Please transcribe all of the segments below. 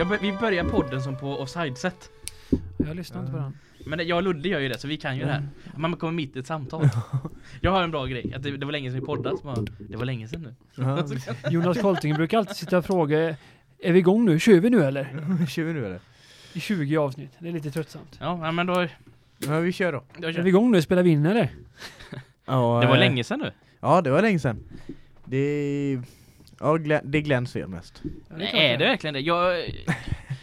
jag, vi börjar podden som på offside-set. Jag lyssnar inte på den. Men jag och Ludde gör ju det, så vi kan ju det här. Man kommer mitt i ett samtal. Jag har en bra grej, att det, det var länge sedan vi poddade, bara, det var länge sedan nu. Ja, Jonas Kolting brukar alltid sitta och fråga Är vi igång nu? Kör vi nu eller? kör vi nu eller? I 20 avsnitt. Det är lite tröttsamt. Ja, men då, Ja, vi kör då. då Är kör. vi igång nu? Spelar vi in eller? Ja, Det var eh, länge sedan nu. Ja, det var länge sedan. Det... Ja, Glenn, det är Glenns fel mest. Ja, Nej, klart är det verkligen det? Jag...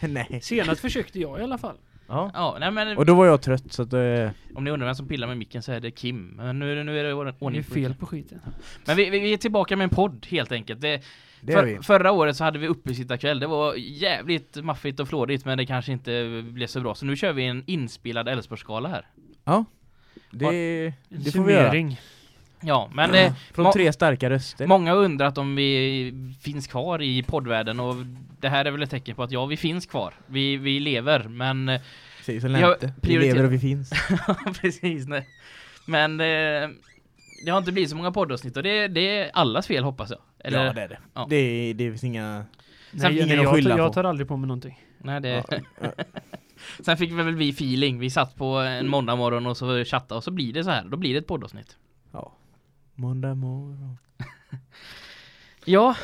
Nej. Senast försökte jag i alla fall. Ja. Ja, nej men Och då var jag trött så att... eh, om ni undrar vem som pillar med micken så är det Kim. Men nu, är det- nu är det Det ordning är på fel det. på skiten. Men vi, vi, vi är tillbaka med en podd helt enkelt. Det, Det för, är. Förra året så hade vi uppesittarkväll. Det var jävligt maffigt och flådigt men det kanske inte blev så bra. Så nu kör vi en inspelad Älvsborgsskala här. Det, En det får vi göra. Ja, men eh, Från tre starka röster. många har undrat om vi finns kvar i poddvärlden och det här är väl ett tecken på att ja, vi finns kvar. Vi, vi lever, men eh, som Vi har. Vi lever och vi finns. precis. Nej. Men eh, det har inte blivit så många poddavsnitt och det, det är allas fel hoppas jag. Eller, ja, det är det. Ja. Det, det finns inga... Sen Nej, ingen nej, att jag, jag på. tar aldrig på mig någonting. Nej, det, Ja. Sen fick väl vi feeling. Vi satt på en måndag morgon och så chattade och så blir det så här. Då blir det ett poddavsnitt. ja. Måndag morgon. Ja.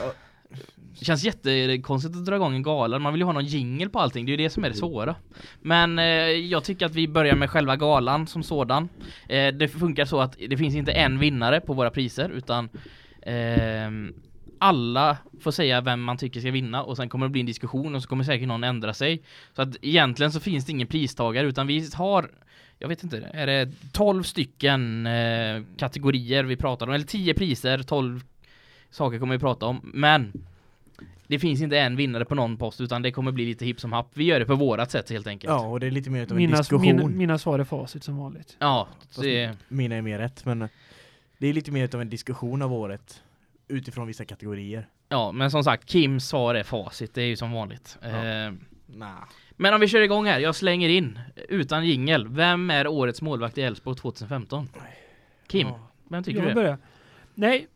Det känns jättekonstigt att dra igång en gala. Man vill ju ha någon jingle på allting. Det är ju det som är det svåra. Men eh, jag tycker att vi börjar med själva galan som sådan. Eh, det funkar så att det finns inte en vinnare på våra priser utan eh, alla får säga vem man tycker ska vinna och sen kommer det bli en diskussion och så kommer säkert någon ändra sig. Så att egentligen så finns det ingen pristagare utan vi har jag vet inte, är det 12 stycken eh, kategorier vi pratar om, eller 10 priser, 12 saker kommer vi prata om, men det finns inte en vinnare på någon post utan det kommer bli lite hipp som happ. Vi gör det på vårat sätt helt enkelt. Ja, och det är lite mer utav en Mina, diskussion. mina, mina svar är facit som vanligt. Ja, det, Mina är mer rätt, men det är lite mer utav en diskussion av året. Utifrån vissa kategorier. ja, men som sagt, Kims svar är facit, det är ju som vanligt. Ja. Eh, Nah. Men om vi kör igång här, jag slänger in, utan jingel, vem är årets målvakt i Elfsborg 2015? Kim, vem tycker Jag du är? börja. Nej.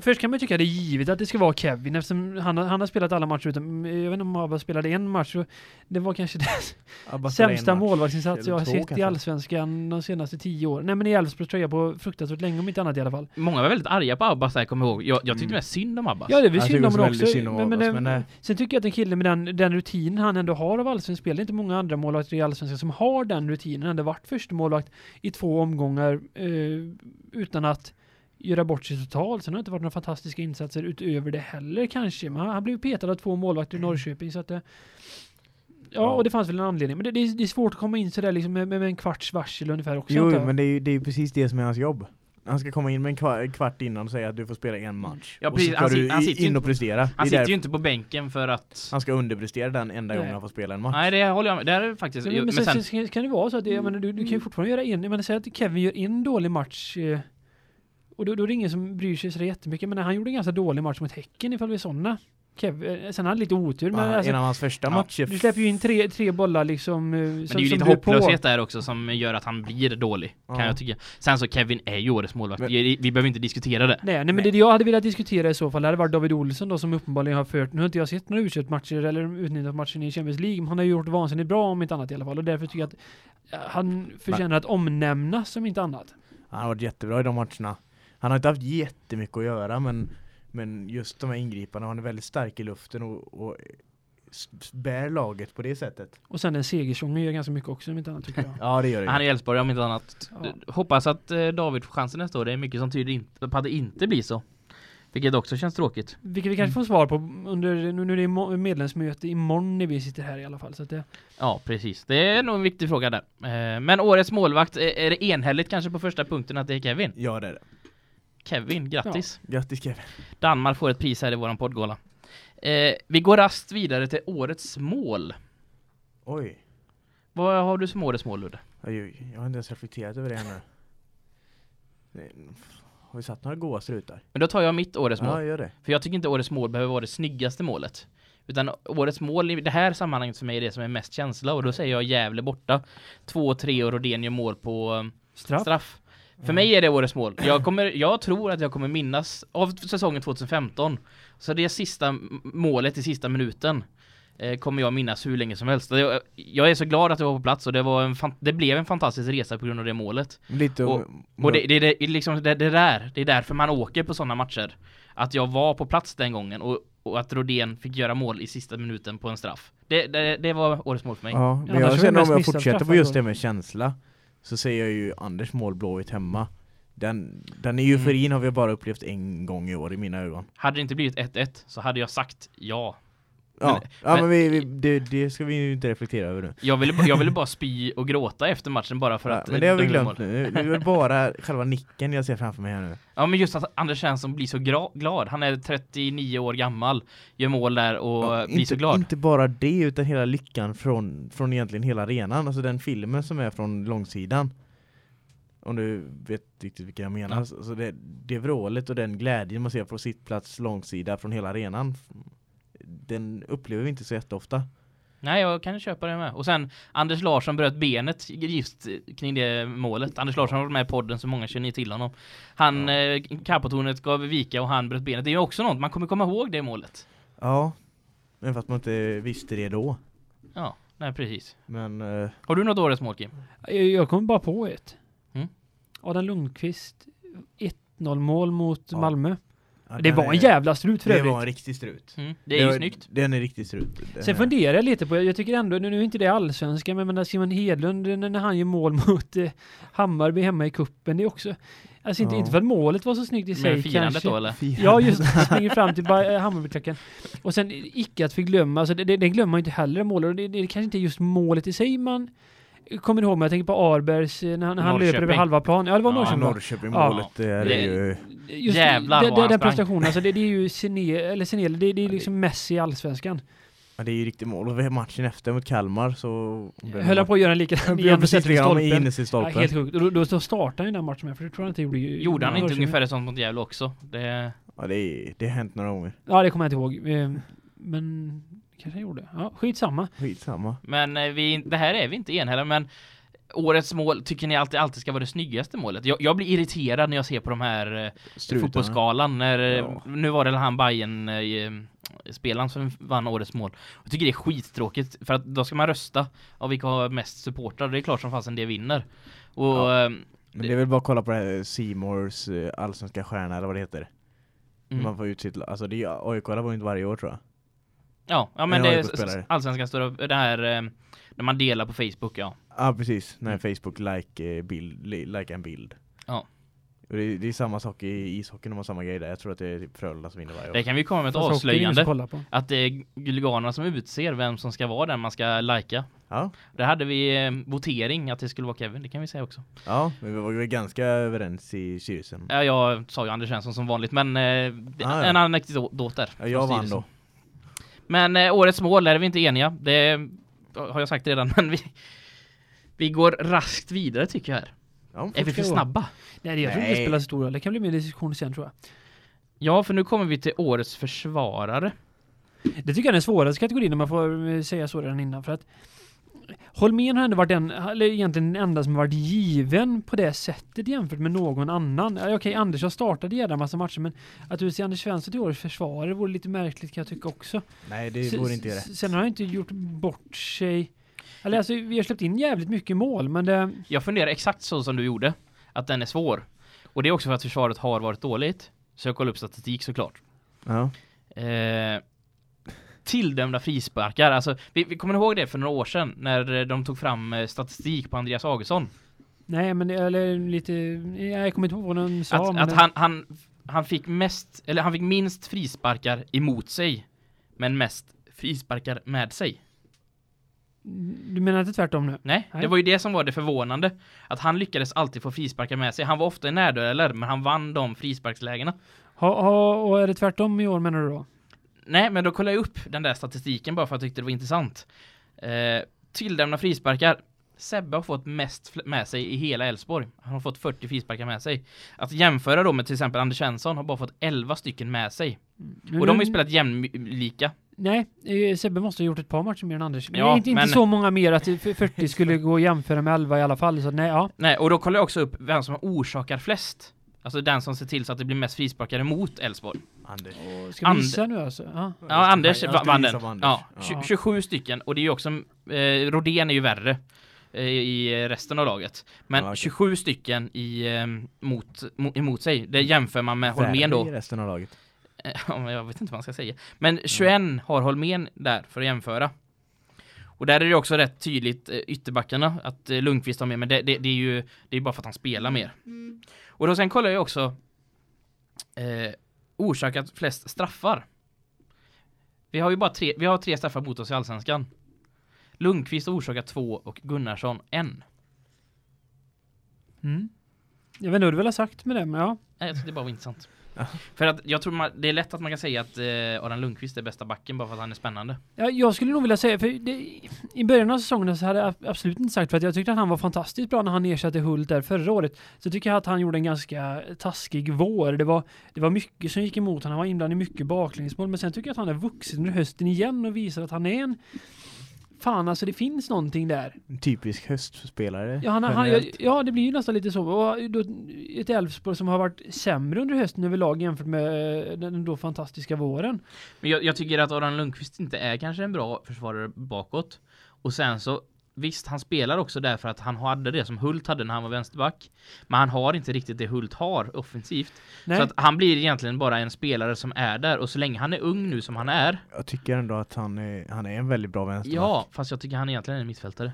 Först kan man ju tycka det är givet att det ska vara Kevin eftersom han har, han har spelat alla matcher utan, jag vet inte om Abba spelade en match så det var kanske den sämsta målvaktsinsats jag har sett i kanske. Allsvenskan de senaste tio åren. Nej men i Elfsborgs tröja på fruktansvärt länge om inte annat i alla fall. Många var väldigt arga på Abbas där, kommer jag ihåg. Jag, jag tyckte Mm. mest synd om Abbas. Ja det Jag synd om väldigt också. synd om Men, men, Abbas, det- men, eh, sen tycker jag att en kille med den, den rutinen han ändå har av allsvensk spel, det är inte många andra målvakter i allsvenskan som har den rutinen. Han hade varit första målvakt i två omgångar eh, utan att göra bort sig totalt. Sen har det inte varit några fantastiska insatser utöver det heller kanske. Men han, blev petad av två målvakter i Norrköping så att det, Ja, Ja. och det fanns väl en anledning. Men det, det, är, det är svårt att komma in sådär liksom med, med, en kvarts varsel ungefär också. Jo, men det är ju det är precis det som är hans jobb. Han ska komma in med en kva- kvart innan och säga att du får spela en match. Ja, och precis. så ska Han du han i- sitter ju in och inte- prestera. Han sitter ju inte på bänken för att... Han ska underprestera den enda gången han får spela en match. Nej, det håller jag med. Det är faktiskt... Men, men men sen, sen, kan det vara så att det, menar, du, du kan ju fortfarande göra en, jag menar, säg att Kevin gör en dålig match eh, och då, då är det ingen som bryr sig så jättemycket, men han gjorde en ganska dålig match mot Häcken ifall vi är sådana. Kev, eh, sen hade han lite otur, men Ja, alltså, en av hans första ja, matcher. du släpper ju in tre, tre bollar liksom. eh, men det som, är ju lite hopplöshet där också som gör att han blir dålig, kan Ja. jag tycka. Sen så Kevin är ju årets målvakt. Men- Vi, vi behöver inte diskutera det. Nej, nej, men det jag hade velat diskutera i så fall, det hade varit David Olsson då som uppenbarligen har fört, nu har inte jag sett några u matcher eller utnyttjat matchen i Champions League, men han har ju gjort vansinnigt bra om inte annat i alla fall och därför tycker jag att eh, han förtjänar att omnämnas som inte annat. Han har varit jättebra i de matcherna. Han har inte haft jättemycket att göra men, men just de här ingripandena, han är väldigt stark i luften och, och bär laget på det sättet. Och sen den segersången gör ganska mycket också om inte annat tycker jag. Ja det gör det Han är Elfsborg om inte annat. Ja. Hoppas att eh, David får chansen nästa år. Det är mycket som tyder inte, på att det inte blir så. Vilket också känns tråkigt. Vilket vi kanske får svar på under, nu, nu är det mo- medlemsmöte imorgon när vi sitter här i alla fall. Så att det, Ja, precis. Det är nog en viktig fråga där. Eh, Men årets målvakt, är är det enhälligt kanske på första punkten att det är Kevin? Ja det är det. Kevin, grattis! Grattis Kevin. Danmark får ett pris här i våran poddgala. Eh, vi går rast vidare till årets mål. Oj. Vad har du som årets mål Ludde? Oj. Jag har inte ens reflekterat över det ännu. Har vi satt några goa strutar? Men då tar jag mitt årets mål. Ja, gör det. För jag tycker inte årets mål behöver vara det snyggaste målet. Utan årets mål i det här sammanhanget för mig är det som är mest känsla och då säger jag Gävle borta. 2-3 och Rodén gör mål på um, straff. straff. För mig är det årets mål. Jag, kommer, jag tror att jag kommer minnas av säsongen 2015. Så det är sista målet i sista minuten. eh, kommer jag minnas hur länge som helst. Det- Jag är så glad att jag var på plats och det, var en det blev en fantastisk resa på grund av det målet. Lite Och- Och det, det, det, är liksom det, det där, det är därför man åker på sådana matcher. Att jag var på plats den gången och, och att Rodén fick göra mål i sista minuten på en straff. Det, det, det var årets mål för mig. Ja, men jag det känner om jag fortsätter på just det med känsla så säger jag ju Anders mål Blåvitt hemma. Den, den euforin har vi bara upplevt en gång i år i mina ögon. Hade det inte blivit 1-1 så hade jag sagt ja. Ja, Men- ja men men- vi, vi, det, det ska vi ju inte reflektera över nu. Jag ville, jag ville bara spy och gråta efter matchen bara för Ja, att men det har vi glömt nu. Det är bara själva nicken jag ser framför mig här nu. Ja men just att Anders Svensson blir så glad. Han är 39 år gammal, gör mål där och Ja, blir så inte, glad. inte bara det utan hela lyckan från, från egentligen hela arenan. Alltså den filmen som är från långsidan. Om du vet riktigt vilka jag menar. Ja. Så det, det vrålet och den glädjen man ser på sitt plats långsida från hela arenan. Den upplever vi inte så jätteofta. Nej, jag kan köpa det med. Och sen Anders Larsson bröt benet just kring det målet. Anders Larsson har varit med i podden så många känner till honom. Han, Ja. eh, kappatornet gav vika och han bröt benet. Det är ju också något, man kommer komma ihåg det målet. Ja, men fast man inte visste det då. Ja, nej precis. Men eh, Har du något årets mål Kim? Jag, jag kom bara på ett. Mm. Adam Lundqvist 1-0 mål mot Ja. Malmö. Ja, Det var en jävla strut för Det övrigt. var en riktig strut. Mm, det är ju var- snyggt. Den är riktigt strut. Den Sen funderar jag lite på, jag tycker ändå, nu är inte det allsvenska, men men Simon Hedlund när när han gör mål mot eh, Hammarby hemma i kuppen det är också, alltså inte, Ja. inte för att målet var så snyggt i sig Med firandet kanske. då eller? Ja just det, springer fram till eh, Hammarbyklacken. Och sen icke att förglömma, alltså det, det, det glömmer man ju inte heller målet. Och det, det kanske inte är just målet i sig man kommer ihåg, men jag tänker på Arbers eh, när han, han löper över halva plan. Ja det var Ja, Ja, Norrköping. va? Norrköping-målet, det är Det- ju... Just Jävlar det, det, den prestationen, alltså det, det är ju Sene, eller Senel, det, det är liksom Messi i allsvenskan. Ja, det är ju riktigt mål. Och matchen efter mot Kalmar så... Höll han på att göra en likadan Ja, precis i med stolpen. i Ja, stolpen. helt sjukt. Då, då, då startade han ju den matchen med, för det tror jag inte gjorde. ju- Gjorde han inte ungefär sånt mot Gävle också? Det, Ja, det, är, det har hänt några gånger. Ja, det kommer jag inte ihåg. Eh, Men kanske han gjorde. Ja, skitsamma. Skitsamma. men eh, vi, det här är vi inte enhälliga men Årets mål tycker ni alltid, alltid ska vara det snyggaste målet? Jag, jag blir irriterad när jag ser på de här eh, Strutarna. fotbollsskalan när, eh, Ja. nu var det han Bayern spelaren som vann årets mål. Jag tycker det är skittråkigt för att då ska man rösta av vilka har mest supportrar. Det är klart som fasen det vinner. Och Ja. Men det är väl bara att kolla på det här Seymours allsvenska stjärna eller vad det heter. mm. Man får ut sitt, alltså det AIK var ju inte varje år tror jag. Ja, ja men En det är allsvenskan står upp, det här eh, när man delar på Facebook ja. Ja precis, när Facebook like, eh, bild, li, like en bild. Ja. Det, är- det är samma sak i ishockeyn, de har samma grej där. Jag tror att det är typ Frölunda som vinner varje år. Det kan vi komma med ett Fast avslöjande. Att det är Guliganerna som utser vem som ska vara den man ska lajka. Ja, Där hade vi eh, votering att det skulle vara Kevin, det kan vi säga också. ja, men vi var ganska överens i styrelsen. Ja, jag sa ju Anders Svensson som vanligt, men eh, Ah, ja. en anekdot där. Ja, jag vann då. Men eh, årets mål är vi inte eniga. Det har jag sagt redan, men vi, vi går raskt vidare tycker jag här. Ja, Är vi för snabba? Nej, det jag tror inte det spelar stor roll. Det kan bli mer diskussion sen tror jag. Ja, för nu kommer vi till årets försvarare. Det tycker jag är den svåraste kategorin om man får eh, säga så redan innan. För att Holmén har ändå varit den, eller egentligen den enda som varit given på det sättet jämfört med någon annan. Okej, Anders har startat en jävla massa matcher, men att du ser Anders Svensson till årets försvarare vore lite märkligt kan jag tycka också. Nej, det vore inte rätt. Sen har han inte gjort bort sig. Eller alltså, vi har släppt in jävligt mycket mål, men det... Jag funderar exakt så som du gjorde, att den är svår. Och det är också för att försvaret har varit dåligt. Så jag kollar upp statistik såklart. Ja. Eh, tilldömda frisparkar, alltså vi, vi kommer ihåg det för några år sedan när eh, de tog fram eh, statistik på Andreas Augustsson. Nej, men det, eller lite... Jag kommer inte ihåg vad de sa, Att, att han, han, han fick mest, eller han fick minst frisparkar emot sig, men mest frisparkar med sig. Du menar inte tvärtom nu? Nej, Nej. det var ju det som var det förvånande. Att han lyckades alltid få frisparkar med sig. Han var ofta i närdueller, men han vann de frisparkslägena. Ha, ha, och är det tvärtom i år menar du då? Nej, men då kollade jag upp den där statistiken bara för att jag tyckte det var intressant. Eh, tilldömda frisparkar. Sebbe har fått mest med sig i hela Elfsborg. Han har fått 40 frisparkar med sig. Att jämföra då med till exempel Anders Svensson har bara fått 11 stycken med sig. Men Och de har ju spelat jämlika. Nej, eh, Sebbe måste ha gjort ett par matcher mer än Anders. Ja, inte, inte men- så många mer att det- för 40 skulle gå att jämföra med 11 i alla fall. Så nej, ja. Nej, och då kollar jag också upp vem som orsakar flest Alltså den som ser till så att det blir mest frisparkar emot Elfsborg. Anders. Ska vi And- gissa nu alltså? Ja. Ja, Anders vann den. Ja, Ja. tju- 27 stycken och det är ju också, eh, Rodén är ju värre eh, i resten av laget. Men Ja, okej. 27 stycken i, eh, mot, mo, emot sig, det jämför man med Holmén då. i resten av laget. Eh, jag vet inte vad man ska säga. Men 21 har Holmén där för att jämföra. Och där är det också rätt tydligt eh, ytterbackarna att eh, Lundqvist har med, men det, det, det är ju det är bara för att han spelar mer. Och då sen kollar jag också eh, orsakat flest straffar. Vi har ju bara tre, vi har tre straffar mot oss i Allsvenskan. Lundqvist har orsakat två och Gunnarsson en. Mm. Jag vet inte vad du vill ha sagt med det, men ja. Nej, jag tyckte det bara var intressant. För att jag tror man, det är lätt att man kan säga att eh, Adam Lundqvist är bästa backen bara för att han är spännande. Ja, jag skulle nog vilja säga, för det, i början av säsongen så hade jag absolut inte sagt för att jag tyckte att han var fantastiskt bra när han ersatte Hult där förra året. Så tycker jag att han gjorde en ganska taskig vår. Det var, det var mycket som gick emot honom. Han var inblandad i mycket baklängesmål. Men sen tycker jag att han är vuxen under hösten igen och visar att han är en Fan alltså det finns någonting där. En typisk höstspelare. Ja, han, han, ja, ja det blir ju nästan lite så. Och då, ett Elfsborg som har varit sämre under hösten överlag jämfört med eh, den då fantastiska våren. Men jag, jag tycker att Adam Lundqvist inte är kanske en bra försvarare bakåt. Och sen så Visst, han spelar också därför att han hade det som Hult hade när han var vänsterback. Men han har inte riktigt det Hult har offensivt. Nej. Så att han blir egentligen bara en spelare som är där. Och så länge han är ung nu som han är. Jag tycker ändå att han är, han är en väldigt bra vänsterback. Ja, fast jag tycker han egentligen är en mittfältare.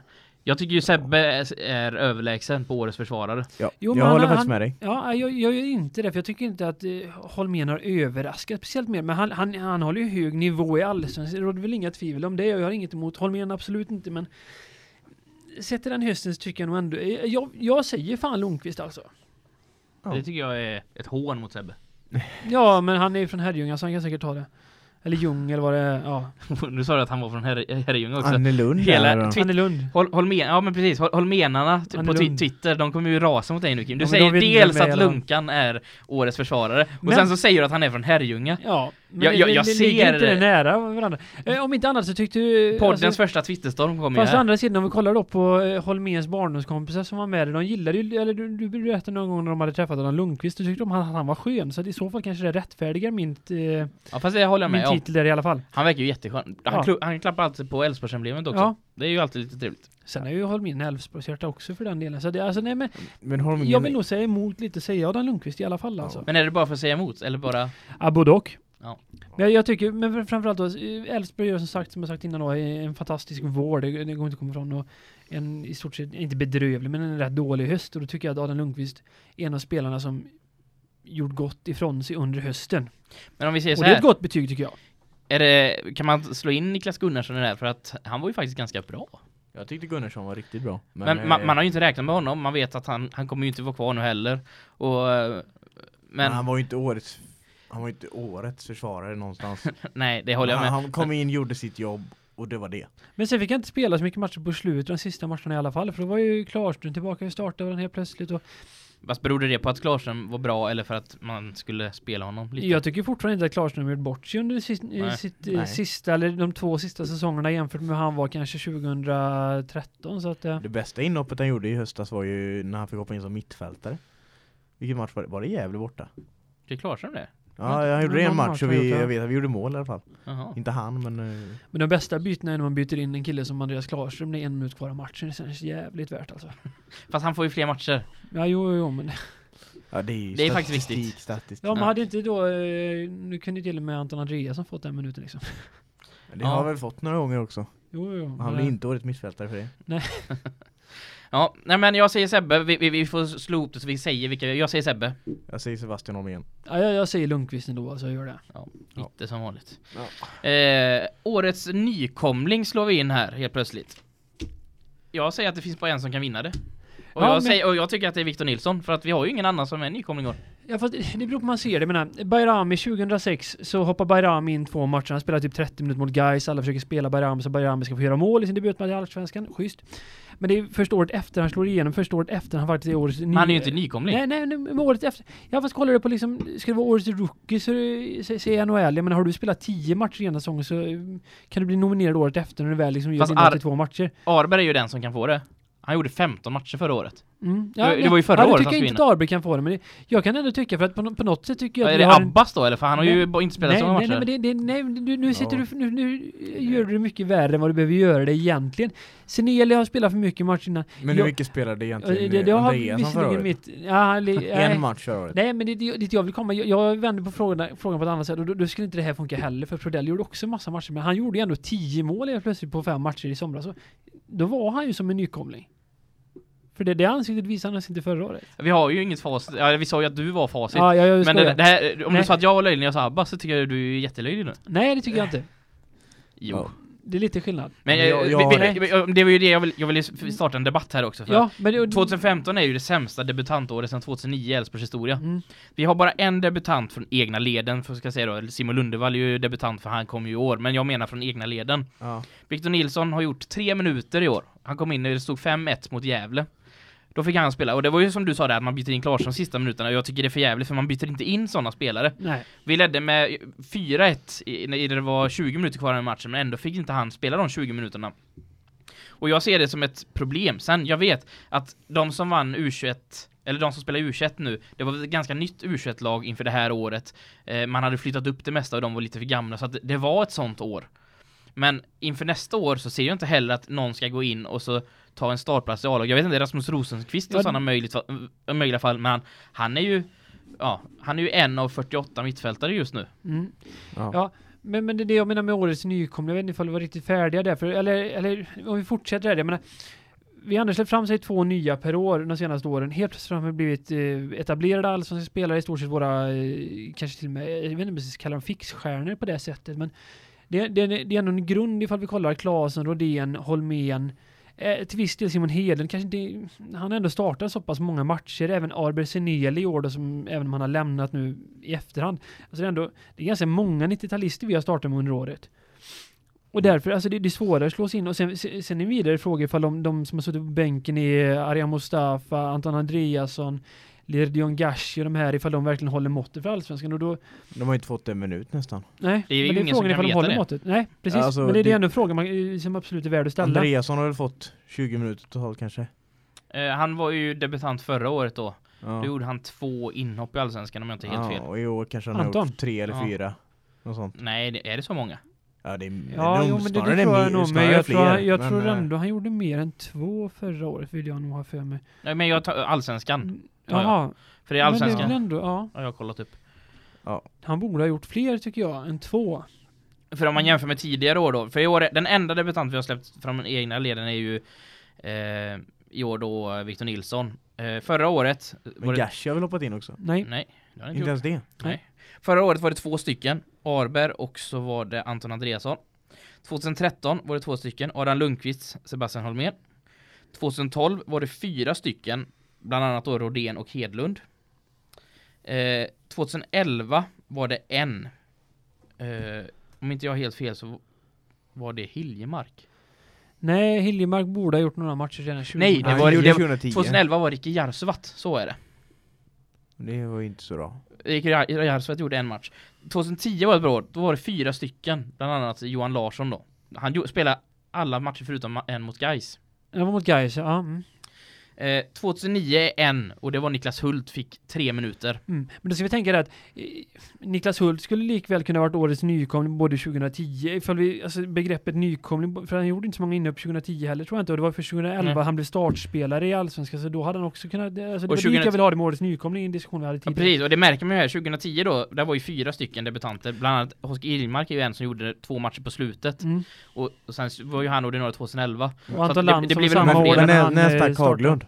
Jag tycker ju Sebbe är, överlägsen på årets försvarare. ja. Jo, jag håller han- faktiskt med dig. Ja, jag, jag gör inte det, för jag tycker inte att eh, Holmén har överraskat speciellt mer. Men han, han, han håller ju hög nivå i allsvenskan, det råder väl inga tvivel om det. Jag har inget emot Holmén, absolut inte, men sett i den hösten så tycker jag nog ändå, jag, jag säger fan Lundqvist alltså. Ja. Det tycker jag är ett hån mot Sebbe. Ja, men han är ju från Herrljunga så han kan säkert ta det. Eller Ljung eller vad det är, ja. nu sa du att han var från Herre- Herrljunga också. Annelund Hela Annelund. Håll, Holmén, ja men precis, Håll, Holménarna t- Han på. Twitter, de kommer ju rasa mot dig nu Kim. Du Ja, säger dels att? Lunkan är årets försvarare, och Men- sen så säger du att han är från Herrljunga. Ja, men Jag- det, jag- jag ser- inte det nära varandra. Eh, om inte annat så tyckte du... Poddens alltså, första Twitterstorm kommer ju Fast å här. andra sidan om vi kollar då på eh, Holméns barndomskompisar som var med de gillade ju, eller du, du berättade någon gång när de hade träffat Adam Lundqvist, då tyckte de att han var skön, så i så fall kanske det rättfärdigar min, eh, Ja fast det håller jag min med om. titel där i alla fall. Han verkar ju jätteskön. Han, Ja. klu- han klappar alltid på Älvsborgsemblemet också. Ja. Det är ju alltid lite trevligt. Sen är ju Holmén Älvsborgshjärta också för den delen, så det, alltså nej men, Men Holmén, jag vill nog säga emot lite, säga Adam Lundqvist i alla fall alltså. Men är det bara för att säga emot? Eller bara... Ja, både och. Ja. Men jag, jag tycker, men framförallt då, eh, Elfsborg gör som sagt, som jag sagt innan då, en fantastisk vår, det, det går inte att komma ifrån. Och en i stort sett, inte bedrövlig, men en rätt dålig höst. Och då tycker jag att Adam Lundqvist är en av spelarna som gjort gott ifrån sig under hösten. Men om vi säger så Och det är här. ett gott betyg tycker jag. Är det, kan man slå in Niklas Gunnarsson i det här? För att han var ju faktiskt ganska bra. Jag tyckte Gunnarsson var riktigt bra. Men, eh, man, man har ju inte räknat med honom. Man vet att han, han kommer ju inte vara kvar nu heller. Och... eh, men Men, han var ju inte årets han var ju inte årets försvarare någonstans. nej, det håller jag han, med. han kom in, gjorde sitt jobb och det var det. Men sen fick jag inte spela så mycket matcher på slutet, de sista matcherna i alla fall. För då var ju Klarström tillbaka i starten helt plötsligt. Och Fast berodde det på att Klarström var bra eller för att man skulle spela honom lite? jag tycker fortfarande inte att Klarström gjort bort sig under i Nej. sitt eh, Nej. sista, eller de två sista säsongerna jämfört med hur han var kanske 2013. Så att, eh, Det bästa inhoppet han gjorde i höstas var ju när han fick hoppa in som mittfältare. Vilken match var det? Var det Gävle borta? Det är Klarström det? Ja, han gjorde men en match och han vi, jag vet att vi gjorde mål i alla fall. Jaha. Inte han, men... eh, Men de bästa bytena är när man byter in en kille som Andreas Klarström när en minut kvar av matchen. Det känns jävligt värt alltså. Fast han får ju fler matcher. Ja, jo, jo, men... Ja, det är, ju Det är faktiskt viktigt. Statistik. Ja, men Nej. hade inte då... Eh, nu kunde ju till och med Anton Andreasson fått den minuten liksom. Det Ja. har han väl fått några gånger också. Jo, jo. Han men- blir inte årets mittfältare för det. Ja, nej men jag säger Sebbe. Vi, vi, vi får slå ihop det så vi säger vilka. Jag säger Sebbe. Jag säger Sebastian Holmén. Ja, jag, jag säger Lundqvist ändå, alltså jag gör det. Ja, Ja. inte som vanligt. Ja. Eh, årets nykomling slår vi in här helt plötsligt. Jag säger att det finns bara en som kan vinna det. Och, Ja, jag, men- säger, och jag tycker att det är Victor Nilsson, för att vi har ju ingen annan som är nykomling år. Ja, fast det beror på hur man ser det. Jag menar, Bayrami 2006 så hoppar Bayrami in två matcher. Han spelar typ 30 minuter mot Gais. Alla försöker spela Bayrami så Bayrami ska få göra mål i sin debutmatch i Allsvenskan. Schysst. Men det är först året efter han slår igenom. Första året efter han faktiskt är årets Men han är ju inte nykomling. Nej, nej, nej, men året efter. Ja, fast kollar du på liksom, ska det vara årets rookie så säger NHL. Jag menar, har du spelat 10 matcher i ena säsongen så eh, kan du bli nominerad året efter när du väl liksom gör dina Ar- 82 matcher. Arberg är ju den som kan få det. Han gjorde 15 matcher förra året. Mm. Det- det var ju förra ja, året Jag han tycker skulle inte att Darby kan få det, men det, jag kan ändå tycka för att på, på något sätt tycker jag att är det har en- Abbas då eller? För han har ju Nej. bara inte spelat nej, så många nej, nej, matcher. men det, det, nej, du, nu sitter Ja. du, nu, nu gör du det mycket värre än vad du behöver göra det egentligen. Seneli har spelat för mycket matcher innan. Men hur Jag- mycket spelade Det, egentligen det, det har Andreasson förra visserligen året? mitt... Ja, li. En match förra året. Nej men det, det, dit jag vill komma, jag, jag vänder på frågan, frågan på ett annat sätt och då, då skulle inte det här funka heller för Prodell gjorde också massa matcher men han gjorde ju ändå 10 mål helt plötsligt på fem matcher i somras. Så då var han ju som en nykomling. För det, det ansiktet visade han oss inte förra året. Vi har ju inget facit. Ja, vi sa ju att du var facit. Ja, jag, jag men det, det här, om Nej. du sa att jag var löjlig när jag sa Abbas så tycker jag du är jättelöjlig nu. Nej det tycker jag inte. Jo. Ja. Det är lite skillnad. Men jag- jag, jag- vi- vi- vi- det var ju det jag ville jag vill starta en debatt här också för. Ja, men det, 2015 är ju det sämsta debutantåret sedan 2009 i Elfsborgs historia. Mm. Vi har bara en debutant från egna leden, för ska jag säga då. Simon Lundevall är ju debutant för han kom ju i år, men jag menar från egna leden. Ja. Victor Nilsson har gjort tre minuter i år. Han kom in när det stod 5-1 mot Gävle. Då fick han spela, och det var ju som du sa där, att man byter in Klarsson sista minuterna, och jag tycker det är för jävligt för man byter inte in sådana spelare. Nej. Vi ledde med 4-1 i- när det var 20 minuter kvar i matchen, men ändå fick inte han spela de 20 minuterna. Och jag ser det som ett problem. Sen, jag vet att de som vann U21, eller de som spelar U21 nu, det var ett ganska nytt U21-lag inför det här året. Eh, man hade flyttat upp det mesta och de var lite för gamla, så att det var ett sånt år. Men inför nästa år så ser jag inte heller att någon ska gå in och så ta en startplats i A-lag. Jag vet inte, Rasmus Rosenqvist och Ja, sådana möjligt, möjliga fall, men han, han är ju Ja, han är ju en av 48 mittfältare just nu. Mm. Ja. Ja. Men, men det är det jag menar med årets nykomling, jag vet inte ifall vi var riktigt färdiga där, för, eller, eller om vi fortsätter där, jag menar, vi har ändå släppt fram sig två nya per år de senaste åren. Helt plötsligt har vi blivit eh, etablerade allsvenska spelare, i stort sett våra, eh, kanske till och med, jag vet inte om vi ska kalla dem fixstjärnor på det sättet, men det, det, det är ändå en grund ifall vi kollar Klasen, Rodén, Holmén, eh, till viss del Simon Heden, kanske inte, han har ändå startat så pass många matcher, även Arber Seneli i år då, som även om han har lämnat nu i efterhand. Alltså det är ändå, det är ganska många 90-talister vi har startat med under året. Och därför, alltså det, det är svårare att slå sig in. Och sen, sen är vidare fråga ifall de, de som har suttit på bänken är Arja Mustafa, Anton Andreasson, Lirdion Gashi och de här, ifall de verkligen håller måttet för Allsvenskan. Och då, De har inte fått en minut nästan. nej, Det är ju men det är ingen frågan ifall de håller det. måttet. Nej, precis. Alltså, men det är det det- ändå en fråga man, som absolut är värd att ställa. Andreasson har väl fått 20 minuter totalt kanske? Eh, han var ju debutant förra året då. Ja. Då gjorde han två inhopp i Allsvenskan om jag inte är helt ja, fel. och i år kanske han har Anton? gjort tre eller Ja. fyra. Något sånt. Nej, det, är det så många? Ja, det är, Ja, det är jo, men det, det tror jag mer- nog. Men jag, tror, fler, jag men, tror eh, ändå han gjorde mer än två förra året, vill jag nog ha för mig. Nej, men jag tar Allsvenskan. Ja, ja. Jaha. För det är Men det är Allsvenskan. väl ändå, ja. har jag kollat upp. Han borde ha gjort fler tycker jag, än två. För om man jämför med tidigare år då. För i år, den enda debutant vi har släppt från den egna leden är ju eh, i år då Victor Nilsson. Eh, förra året Men det, Gashi har väl hoppat in också? Nej. Nej, har Inte inte ens det? Nej. Förra året var det två stycken. Arber och så var det Anton Andreasson. 2013 var det två stycken. Adam Lundqvist, Sebastian Holmén. 2012 var det fyra stycken. Bland annat då Rodén och Hedlund. Eh, 2011 var det en. Eh, om inte jag har helt fel så var det Hiljemark. Nej, Hiljemark borde ha gjort några matcher redan 20. Nej, det var- det- 2010. 2011 var Ricky Jarsuvat, så är det. Det var ju inte så bra. Ricky Jar- Jarsuvat gjorde en match. 2010 var ett bra år, då var det fyra stycken. Bland annat Johan Larsson då. Han spelade alla matcher förutom en mot Gais. Det var mot Gais, ja. Mm. Eh, 2009 är en, och det var Niklas Hult, fick tre minuter. Mm. Men då ska vi tänka att eh, Niklas Hult skulle likväl kunna varit årets nykomling både 2010, ifall vi, alltså begreppet nykomling, för han gjorde inte så många inhopp 2010 heller tror jag inte, och det var för 2011 Nej. han blev startspelare i Allsvenskan, så då hade han också kunnat, det- alltså det Och var dit 2010 jag vill ha det med årets nykomling i en diskussion vi hade Ja, tidigare. precis, och det märker man ju här, 2010 då, där var ju fyra stycken debutanter, bland annat Oskar Irmark är ju en som gjorde två matcher på slutet, Mm. och, och sen var ju han ordinarie 2011. Och Anton det- Land det som väl samma år fler. Men när när, han när eh. Haglund?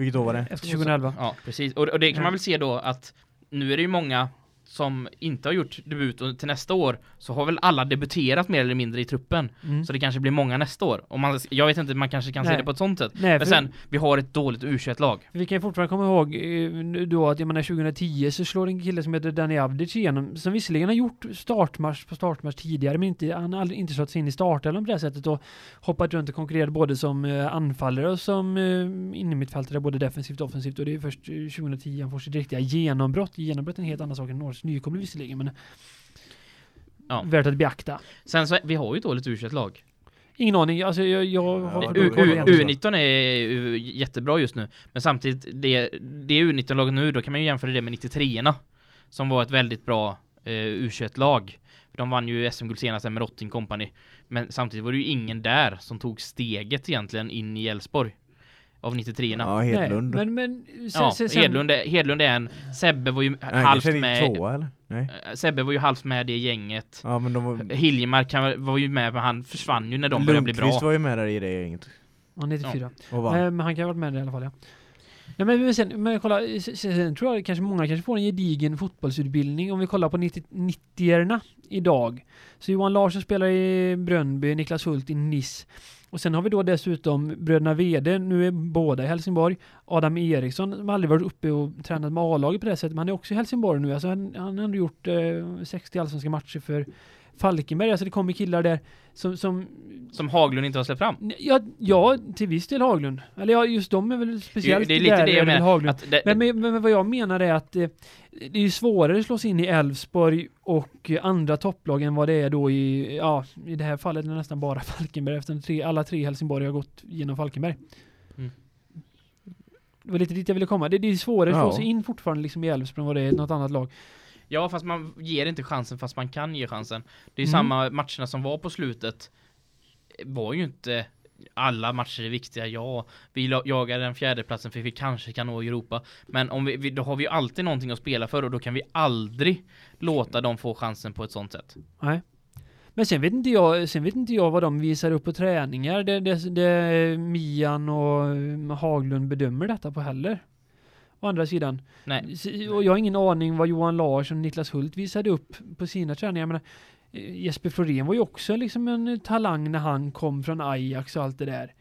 Vilket år var det? Efter 2011. Ja, precis. Och, och det kan man väl se då att nu är det ju många som inte har gjort debut och till nästa år så har väl alla debuterat mer eller mindre i truppen. Mm. Så det kanske blir många nästa år. Och man, jag vet inte, man kanske kan se Nej. det på ett sånt sätt. Nej, Men sen, vi har ett dåligt u lag Vi kan ju fortfarande komma ihåg eh, då att jag menar 2010 så slår en kille som heter Danny Avdic igenom, som visserligen har gjort startmatch på startmatch tidigare, men inte, han har aldrig inte slått sig in i startelvan på det sättet och hoppat runt och konkurrerat både som eh, anfallare och som eh, innermittfältare, både defensivt och offensivt. Och det är först eh, 2010 han får sitt riktiga genombrott. Genombrott är en helt annan sak än årets nykomling visserligen, men Ja. värt att beakta. Sen så, vi har ju ett dåligt u lag Ingen aning, alltså jag, jag har... U- U- då- U19 är jättebra just nu, men samtidigt, det, det U19-laget nu, då kan man ju jämföra det med 93orna som var ett väldigt bra eh, U21-lag. De vann ju SM-guld senast med Rotting Company, men samtidigt var det ju ingen där som tog steget egentligen in i Elfsborg av 93orna. Ja, Nej, Hedlund. men, men... Sen, Ja, sen, sen, Hedlund, är, Hedlund är en, Sebbe var ju Nej, halvt med, tvåa eller? Nej. eh, Sebbe var ju halvt med i det gänget. Ja men de var... Hiljemark kan- var ju med, men han försvann ju när de började bli bra. Lundqvist var ju med där i det gänget. Ja, 94. Och vann. Eh, men han kan ha varit med i alla fall, ja. Nej, men, sen, men kolla, sen, sen tror jag kanske många kanske får en gedigen fotbollsutbildning om vi kollar på 90 90-erna idag. Så Johan Larsson spelar i Brönnby, Niklas Hult i Nice. Och sen har vi då dessutom bröderna Wede, nu är båda i Helsingborg. Adam Eriksson, som aldrig varit uppe och tränat med A-laget på det sättet, men han är också i Helsingborg nu. Alltså han, han har ändå gjort eh, 60 allsvenska matcher för Falkenberg. Alltså det kommer killar där som, som Som Haglund inte har släppt fram. Ja, ja, till viss del Haglund. Eller ja, just de är väl speciellt det är lite där det jag menar, Haglund. Att det, Men, men, men vad jag menar är att eh, det är ju svårare att slå sig in i Elfsborg och andra topplag än vad det är då i, ja, i det här fallet är det nästan bara Falkenberg eftersom tre, alla tre Helsingborg har gått genom Falkenberg. Mm. Det var lite dit jag ville komma. Det, det är svårare att Ja. slå sig in fortfarande liksom i Elfsborg än vad det är i något annat lag. Ja, fast man ger inte chansen fast man kan ge chansen. Det är Mm. samma matcherna som var på slutet. Var ju inte alla matcher är viktiga, ja. Vi jagar den fjärde platsen för vi kanske kan nå Europa. Men om vi, vi, då har vi ju alltid någonting att spela för och då kan vi aldrig låta dem få chansen på ett sånt sätt. Nej. Men sen vet inte jag, sen vet inte jag vad de visar upp på träningar. Det, det, det Mian och Haglund bedömer detta på heller. Å andra sidan. Nej. Och jag har ingen aning vad Johan Larsson och Niklas Hult visade upp på sina träningar. Jag menar, eh, Jesper Florén var ju också liksom en talang när han kom från Ajax och allt det där.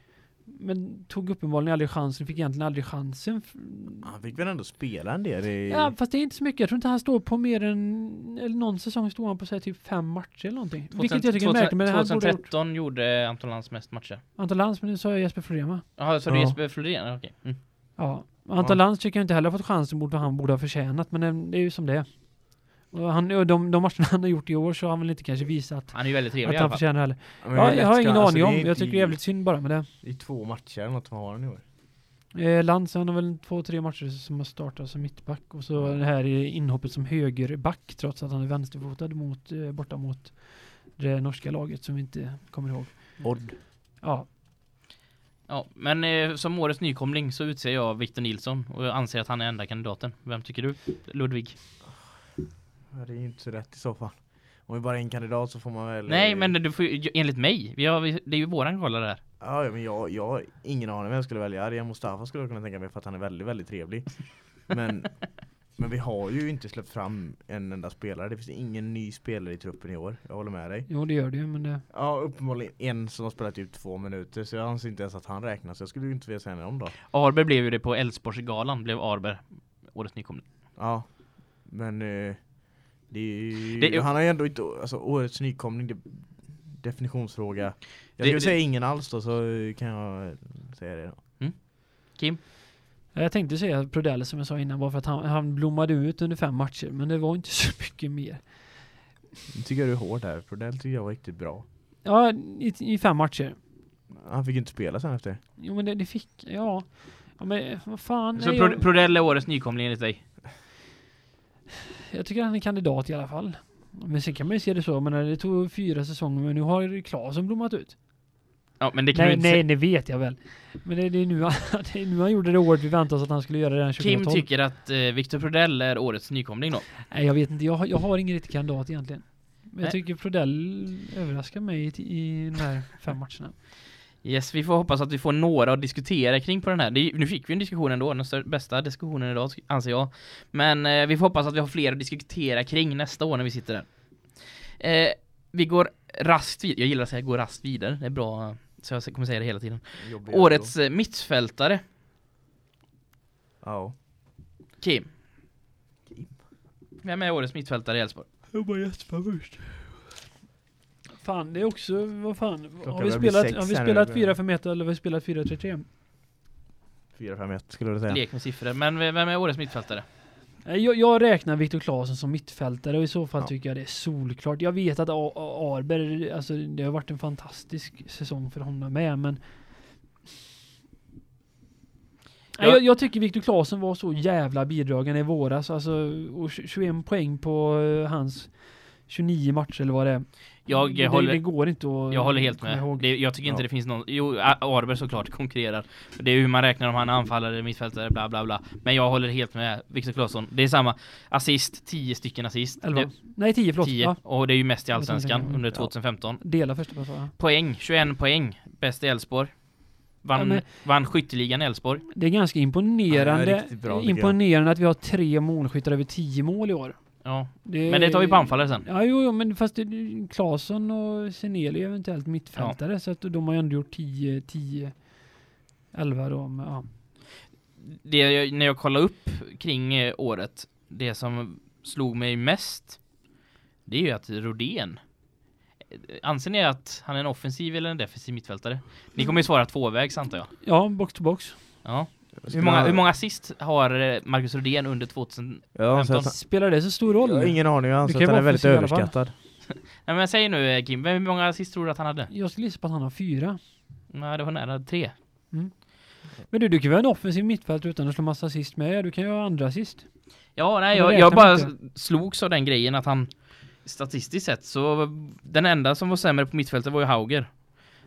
Men tog uppenbarligen aldrig chansen, fick egentligen aldrig chansen. Han fick väl ändå spela en del i... Ja, fast det är inte så mycket. Jag tror inte han står på mer än, eller någon säsong stod han på så här, typ fem matcher eller någonting. Vilket jag tycker är märkligt, men han borde ha gjort 2013 gjorde Anton Lantz mest matcher. Anton Lantz, men det sa jag Jesper Florén va? Jaha, så det är Ja. Jesper Florén? Okej. Mm. Ja. Anton Lantz tycker jag inte heller har fått chansen mot vad han borde ha förtjänat, men eh, det är ju som det är. Och han, och de, de matcherna han har gjort i år så har han väl inte kanske visat Han är ju väldigt trevlig att han förtjänar heller. Ja, jag har ingen alltså, aning om. Jag tycker det är jävligt synd bara med det. I två matcher eller något som har han i år. Eh, Lantz han har väl två, tre matcher som har startat som mittback och så det här är inhoppet som högerback trots att han är vänsterfotad mot, eh, borta mot det norska laget som vi inte kommer ihåg. Odd. Ja, Ja, men eh, som årets nykomling så utser jag Victor Nilsson och jag anser att han är enda kandidaten. Vem tycker du? Ludvig? Det är ju inte så rätt i så fall. Om vi bara är en kandidat så får man väl... Nej, eh, men du får enligt mig, vi har, det är ju våran kolla där. Ja, ja, men jag, jag har ingen aning vem jag skulle välja. Arja Mustafa skulle jag kunna tänka mig för att han är väldigt, väldigt trevlig. Men, men vi har ju inte släppt fram en enda spelare. Det finns ingen ny spelare i truppen i år. Jag håller med dig. jo det gör det ju men det... Ja, uppenbarligen en som har spelat typ två minuter. Så jag anser inte ens att han räknas. Jag skulle ju inte vilja säga någon då. Arber blev ju det på Älvsborgsgalan, blev Arber årets nykomling. Ja, men eh, det är Det är- han har ju ändå inte, alltså årets nykomling, det, definitionsfråga. Jag Det- skulle det- säga ingen alls då så kan jag säga det då. Kim? Jag tänkte säga Prodell som jag sa innan bara för att han, han blommade ut under fem matcher men det var inte så mycket mer. Nu tycker jag du är hård här, Prodell tycker jag var riktigt bra. Ja, i, i fem matcher. Han fick inte spela sen efter. Jo men det, det fick, ja. Ja men vad fan. Så Pro jag, Prodell är årets nykomling enligt dig? jag tycker han är kandidat i alla fall. Men sen kan man ju se det så, men det tog fyra säsonger men nu har Klasen blommat ut. Ja, men det kan Nej, inte nej, det vet jag väl. Men det, det är nu han, det är nu han gjorde det året vi väntade oss att han skulle göra det den 2012. Kim tycker att eh, Victor Prodell är årets nykomling då? Nej, jag vet inte. Jag, jag har ingen riktig kandidat egentligen. Men Nej. jag tycker Prodell överraskar mig i, i de här fem matcherna. Yes, vi får hoppas att vi får några att diskutera kring på den här. Det, nu fick vi en diskussion ändå, den bästa diskussionen idag anser jag. Men eh, vi får hoppas att vi har fler att diskutera kring nästa år när vi sitter där. Eh, vi går raskt vidare, jag gillar att säga gå raskt vidare, det är bra, så jag kommer säga det hela tiden. Jobbig Årets eh, mittfältare, Ja. Kim. Vem är årets mittfältare i Elfsborg? Jag bara gäspar först. Fan, det är också, vad fan. Har vi spelat, har vi spelat nu. 4 5 1 eller har vi spelat 4 3 3 4-5-1 skulle du säga. Lek med siffror, men vem är årets mittfältare? Eh, Jag, jag räknar Viktor Claesson som mittfältare och i så fall Ja. tycker jag det är solklart. Jag vet att A- A- Arberg, alltså det har varit en fantastisk säsong för honom med men Ja. Nej, Jag, jag tycker Viktor Claesson var så jävla bidragande i våras alltså och tj- 21 poäng på eh, hans 29 matcher eller vad det är. Jag det, håller- det går inte att Jag håller helt med. Det, jag tycker inte Ja. det finns någon... Jo, A- Arberg såklart konkurrerar. Det är hur man räknar om han är anfallare, mittfältare, bla bla bla. Men jag håller helt med Viktor Claesson. Det är samma. Assist, 10 stycken assist. 11. Det, Nej 10 förlåt. 10. Ja, Och det är ju mest i Allsvenskan under Ja. 2015. dela första plats va? Poäng, 21 poäng. Bäst i Elfsborg. Vann, Ja, men- vann skytteligan Elfsborg. Det är ganska Ja, imponerande, det är bra, imponerande att vi har tre målskyttar över 10 mål i år. Ja. Det, Men det tar vi på anfallare sen. Ja, jo, jo, men fast Claesson och Seneli eventuellt mittfältare så att de har ju ändå gjort 10, 10, 11 då. Men, ja. Det när jag kollade upp kring eh, året, det som slog mig mest, det är ju att Rodén Anser ni att han är en offensiv eller en defensiv mittfältare? Ni kommer ju svara tvåvägs antar jag. ja, box to box. Ja. Hur många, hur många assist har eh, Marcus Rodén under 2000? Ja, så 15? att, Spelar det så stor roll? jag har ingen aning, jag anser att han är väldigt överskattad. Nej men säg nu eh, Kim, hur många assist tror du att han hade? Jag skulle gissa på att han har fyra. Nej det var nära tre. Men du, du kan ju vara en offensiv mittfältare utan att slå massa assist med. Du kan ju ha andra assist. Ja nej jag, jag bara inte. slogs av den grejen att han statistiskt sett så den enda som var sämre på mittfältet var ju Hauger.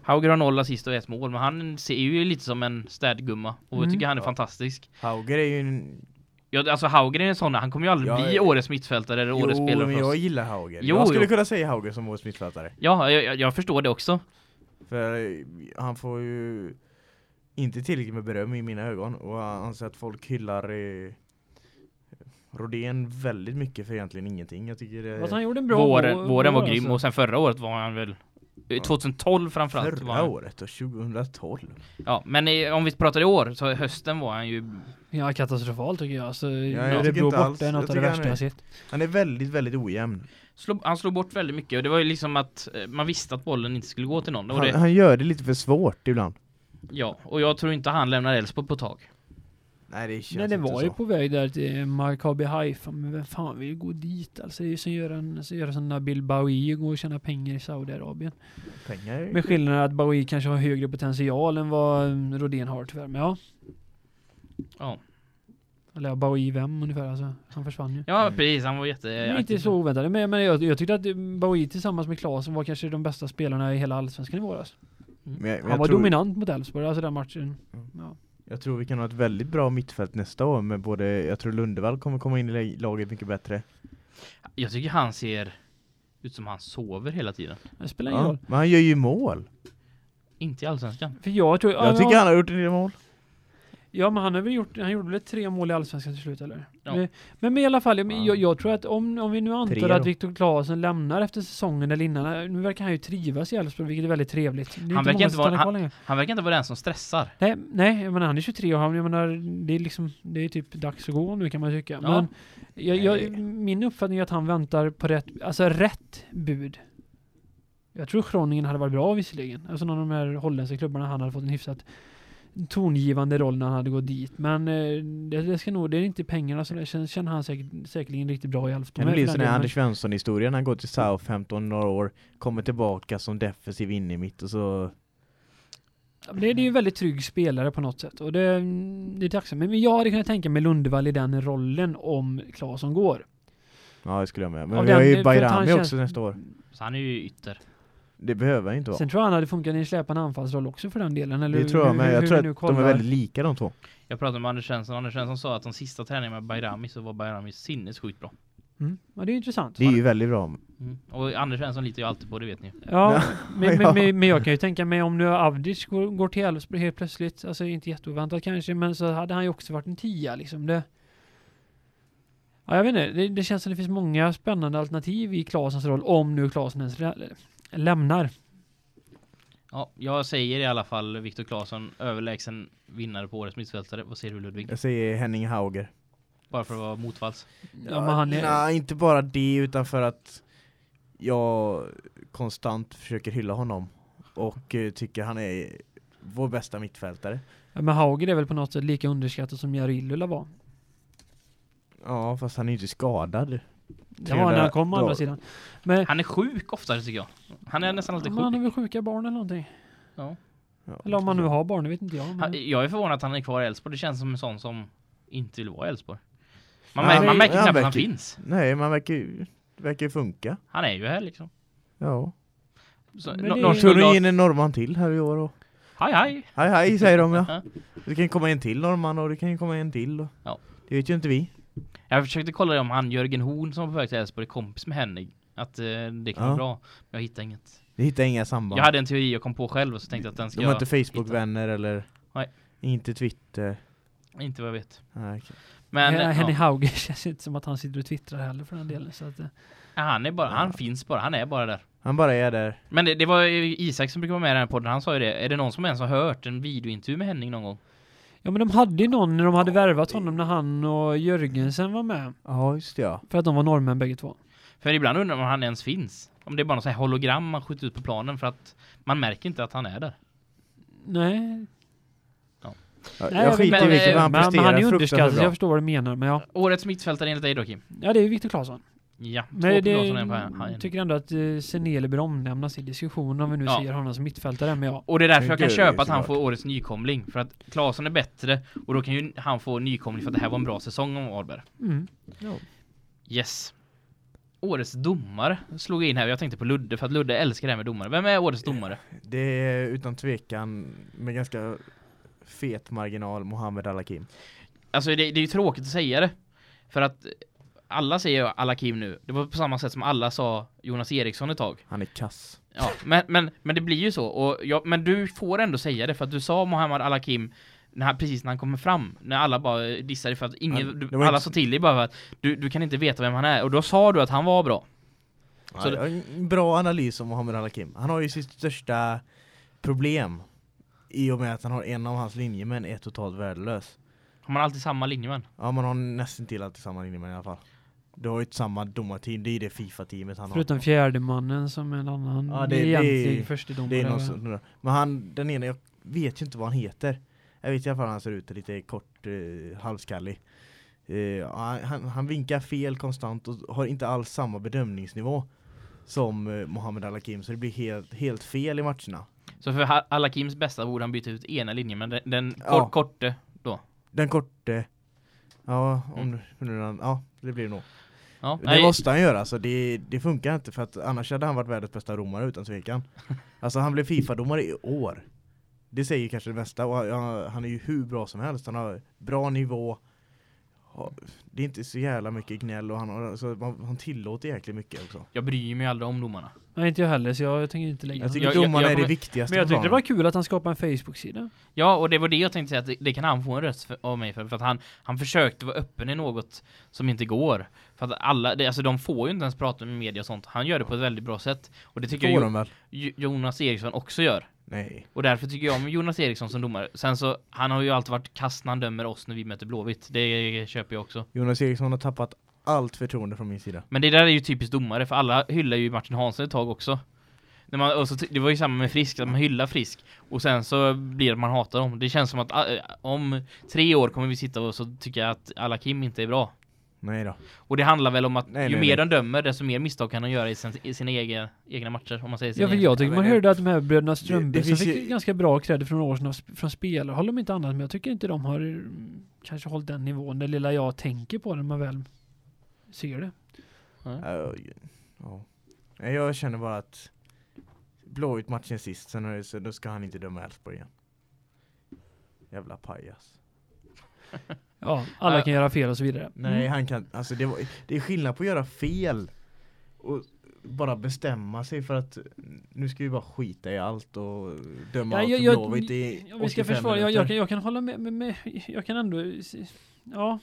Hauger har noll assist och ett mål men han ser ju lite som en städgumma och jag Mm. tycker han är Ja. fantastisk. Hauger är ju en... Ja, alltså Hauger är en sån, han kommer ju aldrig Ja, bli årets mittfältare eller årets Jo, spelare men för jag gillar Hauger. Jo, jag skulle jo. kunna säga Hauger som årets mittfältare. Ja, jag, jag- jag förstår det också. För eh, han får ju inte tillräckligt med beröm i mina ögon och jag anser att folk hyllar eh, Rodén väldigt mycket för egentligen ingenting. Jag tycker det han gjorde en bra Våren, vår- våren var vår, grym alltså. och sen förra året var han väl 2012 framförallt var förra han, året och 2012. Ja, men eh, om vi pratar i år så hösten var han ju Ja, katastrofal tycker jag. Alltså, jag ja, tycker Örebro inte borta alls- är något jag av det tycker värsta han är- jag sett. Han är väldigt, väldigt ojämn. slog, han slog bort väldigt mycket och det var ju liksom att eh, man visste att bollen inte skulle gå till någon. Han, det, han gör det lite för svårt ibland. ja, och jag tror inte han lämnar Elfsborg på tag. Nej det känns Nej, det var så. ju på väg där till Maccabi Haifa, men vem fan vill gå dit? Alltså det är ju som gör en, så gör en sån där Bill Bowie och gå och tjäna pengar i Saudiarabien. Pengar Med skillnaden att Bowie kanske har högre potential än vad mm, Rodén har tyvärr, men ja. Ja, Eller ja, Bowie vem ungefär, alltså. Han försvann ju. ja Mm. precis, han var jätte... Men inte så oväntat, men, men jag, jag tyckte att Bowie tillsammans med Klasen var kanske de bästa spelarna i hela Allsvenskan i våras. Men jag, men Han var tror, dominant mot Elfsborg, alltså den matchen. Mm. Ja. Jag tror vi kan ha ett väldigt bra mittfält nästa år med både, jag tror Lundevall kommer komma in i laget mycket bättre. Jag tycker han ser ut som han sover hela tiden. Det spelar ingen Ja, roll. men han gör ju mål. Inte i Allsvenskan. För jag tror... Jag tycker han har gjort en del mål. Ja men han har väl gjort, han gjorde väl tre mål i Allsvenskan till slut eller? Ja. Men, men, men i alla fall, jag, Ja. jag, jag tror att om, om vi nu antar Tre att. Viktor Claesson lämnar efter säsongen eller innan, nu verkar han ju trivas i Elfsborg vilket är väldigt trevligt. Är Han verkar inte vara- längre. Han verkar inte vara den som stressar. Nej, nej, jag menar han är 23 och han, jag menar, det är liksom, det är typ dags att gå nu kan man tycka. Ja. Men jag, jag, min uppfattning är att han väntar på rätt, alltså rätt bud. Jag tror Groningen hade varit bra visserligen. Alltså någon av de här holländska klubbarna han hade fått en hyfsat tongivande roll när han hade gått dit. Men eh, det, det ska nog, det är inte pengarna så det känner han säkert, säkerligen riktigt bra i Elfsborg. Kan för sån den här. Anders Svensson-historien, han går till Southampton några år, kommer tillbaka som defensiv in i mitt och så... Det, är ju en väldigt trygg spelare på något sätt och det, det är tacksamt. Men jag hade kunnat tänka mig Lundevall i den rollen om Claesson går. Ja det skulle jag med. Men Av vi har ju Bayrami känns- också nästa år. Så han är ju ytter. Det behöver han inte vara. Sen tror jag han hade funkat i en släpande anfallsroll också för den delen. Eller Det tror jag hur- hur- Jag hur tror att de är väldigt lika de två. Jag pratade med Anders Svensson, Anders Svensson sa att de sista träningarna med Bayrami så var Bayrami sinnessjukt bra. Mm. Ja, det är intressant. Det är ju väldigt bra. Mm. Och Anders Svensson litar ju alltid på, det vet ni. Ja, men, Ja. men, men, men jag kan ju tänka mig om nu Avdic går, går till Elfsborg helt plötsligt, alltså inte jätteoväntat kanske, men så hade han ju också varit en tia liksom. Det, ja, jag vet inte, det, det känns som det finns många spännande alternativ i Klasens roll, om nu Klasen ens lämnar. Ja, jag säger i alla fall Viktor Claesson överlägsen vinnare på årets mittfältare. Vad säger du Ludvig? Jag säger Henning Hauger. Bara för att vara motvalls. Ja, men han är, Nej, inte bara det utan för att jag konstant försöker hylla honom och eh, tycker han är vår bästa mittfältare. ja, men Hauger är väl på något sätt lika underskattad som Jarilula var. Ja, fast han är ju inte skadad. Var när han kom å andra sidan. Men Han är sjuk oftare tycker jag. Han är nästan alltid men han sjuk. är väl sjuka barn eller någonting. Ja. Ja. Eller om man nu har barn, det vet inte jag. Men... Han, jag är förvånad att han är kvar i Elfsborg. Det känns som en sån som inte vill vara i Elfsborg. Man, Ja, mär, man märker han knappt att han verkar- finns. Nej, man verkar ju, verkar ju funka. Han är ju här liksom. Ja. Så, Men det- någon Tror skulle du in en norrman till här i år och Hej hej! Hej hej säger de ja. Ja. Det kan ju komma en till norrman och det kan ju komma en till och Ja. Det vet ju inte vi. Jag försökte kolla om han Jörgen Horn som var på väg till Elfsborg är kompis med Henning. Att eh, det kan Ja. vara bra. Men jag hittade inget. Vi hittar inga samband. Jag hade en teori jag kom på själv och så tänkte jag att den ska de har inte Facebook-vänner eller Nej. Inte Twitter. Inte vad jag vet. Nej, okej. Men Men, ja, Henning Hauge känns inte som att han sitter och twittrar heller för den delen. Så att, eh, han är bara, han Ja. finns bara, han är bara där. Han bara är där. Men det, det var ju Isak som brukar vara med i den här podden, han sa ju det. Är det någon som ens har hört en videointervju med Henning någon gång? Ja men de hade ju någon när de hade värvat honom när han och Jörgensen var med. Ja, just det ja. För att de var norrmän bägge två. För ibland undrar man om han ens finns. Om det är bara något så här hologram man skjuter ut på planen för att man märker inte att han är där. Nej, Ja, Nej, jag jag skiter i vilket men, han men presterar han är underskattad, jag förstår vad du menar. Men ja, Årets mittfältare enligt dig då Kim? ja det är ju Viktor Claesson. Ja, två Men det tycker ändå att uh, Seneli bör omnämnas i diskussionen om vi nu Ja. ser honom som mittfältare. Men ja, Och det är därför jag kan köpa att han får årets nykomling. För att Claesson är bättre och då kan ju han få nykomling för att det här var en bra säsong om Varberg. mm. ja. Yes. Årets domare slog jag in här. Jag tänkte på Ludde för att Ludde älskar det här med domare. Vem är årets domare? Det är utan tvekan med ganska fet marginal Mohammed Al-Hakim. Alltså det, det är ju tråkigt att säga det. För att alla säger Alakim nu. Det var på samma sätt som alla sa Jonas Eriksson ett tag. Han är kass. Ja, men, men, men det blir ju så. Och jag, men du får ändå säga det för att du sa Mohammad Alakim när, han- precis när han kommer fram. När alla bara dissade för att ingen, alla inte- sa till dig bara för att du, du kan inte veta vem han är. Och då sa du att han var bra. Så Så en bra analys om Mohammed Al-Hakim. Han har ju sitt största problem i och med att han har en av hans linjemän är totalt värdelös. Har man alltid samma linjemän? Ja, man har nästan till alltid samma linjemän i alla fall. Du har ju ett samma domarteam, det är det FIFA-teamet han Förutom har. fjärde mannen som är en annan Ja, det- det- egentlig första domare. Det är någon sån, men han, den ena, jag vet ju inte vad han heter. Jag vet i alla fall han ser ut lite kort, eh, halvskallig. Eh, han, han vinkar fel konstant och har inte alls samma bedömningsnivå som eh, Mohammed Al-Hakim så det blir helt, helt fel i matcherna. Så för Ha- Alakims bästa borde han byta ut ena linjen, men den, den Ja. kort, korte då. Den korte, ja, om Mm. nu, nu, ja det blir det nog. Ja, Det nej, måste han göra, så det, det funkar inte för att annars hade han varit världens bästa domare utan tvekan. Alltså han blev FIFA-domare i år. Det säger kanske det mesta och han, han är ju hur bra som helst. Han har bra nivå. Det är inte så jävla mycket gnäll och han, har, alltså, han tillåter jäkligt mycket också. jag bryr mig aldrig om domarna. Nej, inte jag heller, så jag, jag tänker inte lägga Jag tycker Jag- jag- domarna jag är det viktigaste Men jag tyckte det var kul att han skapade en Facebook-sida. Ja, och det var det jag tänkte säga att det, det kan han få en röst för, av mig för, för att han, han försökte vara öppen i något som inte går. För att alla, det, alltså de får ju inte ens prata med media och sånt. Han gör det på ett väldigt bra sätt. Och det tycker Får jag de väl? jo, Jo- Jonas Eriksson också gör. Nej. Och därför tycker jag om Jonas Eriksson som domare. Sen så, han har ju alltid varit kass när han dömer oss när vi möter Blåvitt. Det köper jag också. Jonas Eriksson har tappat allt förtroende från min sida. Men det där är ju typiskt domare, för alla hyllar ju Martin Hansson ett tag också. När man, och så, det var ju samma med Frisk, att man hyllar Frisk. Och sen så blir det man hatar dem. Det känns som att äh, om tre år kommer vi sitta och så tycker jag att alla Kim inte är bra. Nej då. Och det handlar väl om att Nej, ju nej, mer nej. de dömer, desto mer misstag kan de göra i, sin, i sina egna, egna matcher. Om man säger Ja, för jag tycker man hörde att de här bröderna Strömberg det som finns fick ju- ganska bra för några år sedan från spelare, håller de inte annat men jag tycker inte de har mm, kanske hållit den nivån, det lilla jag tänker på när man väl ser det. Ja, Jag känner bara att Blåvitt matchen sist, sen är det så, då ska han inte döma Elfsborg igen. Jävla pajas. Ja, alla Ja. kan göra fel och så vidare. Nej, Mm. han kan, alltså det, var, det är skillnad på att göra fel och bara bestämma sig för att nu ska vi bara skita i allt och döma Ja, allt jag, för jag, Blåvitt i ja, vi ska 85 försvara, jag, jag, kan, jag kan hålla med, med, med, jag kan ändå, ja.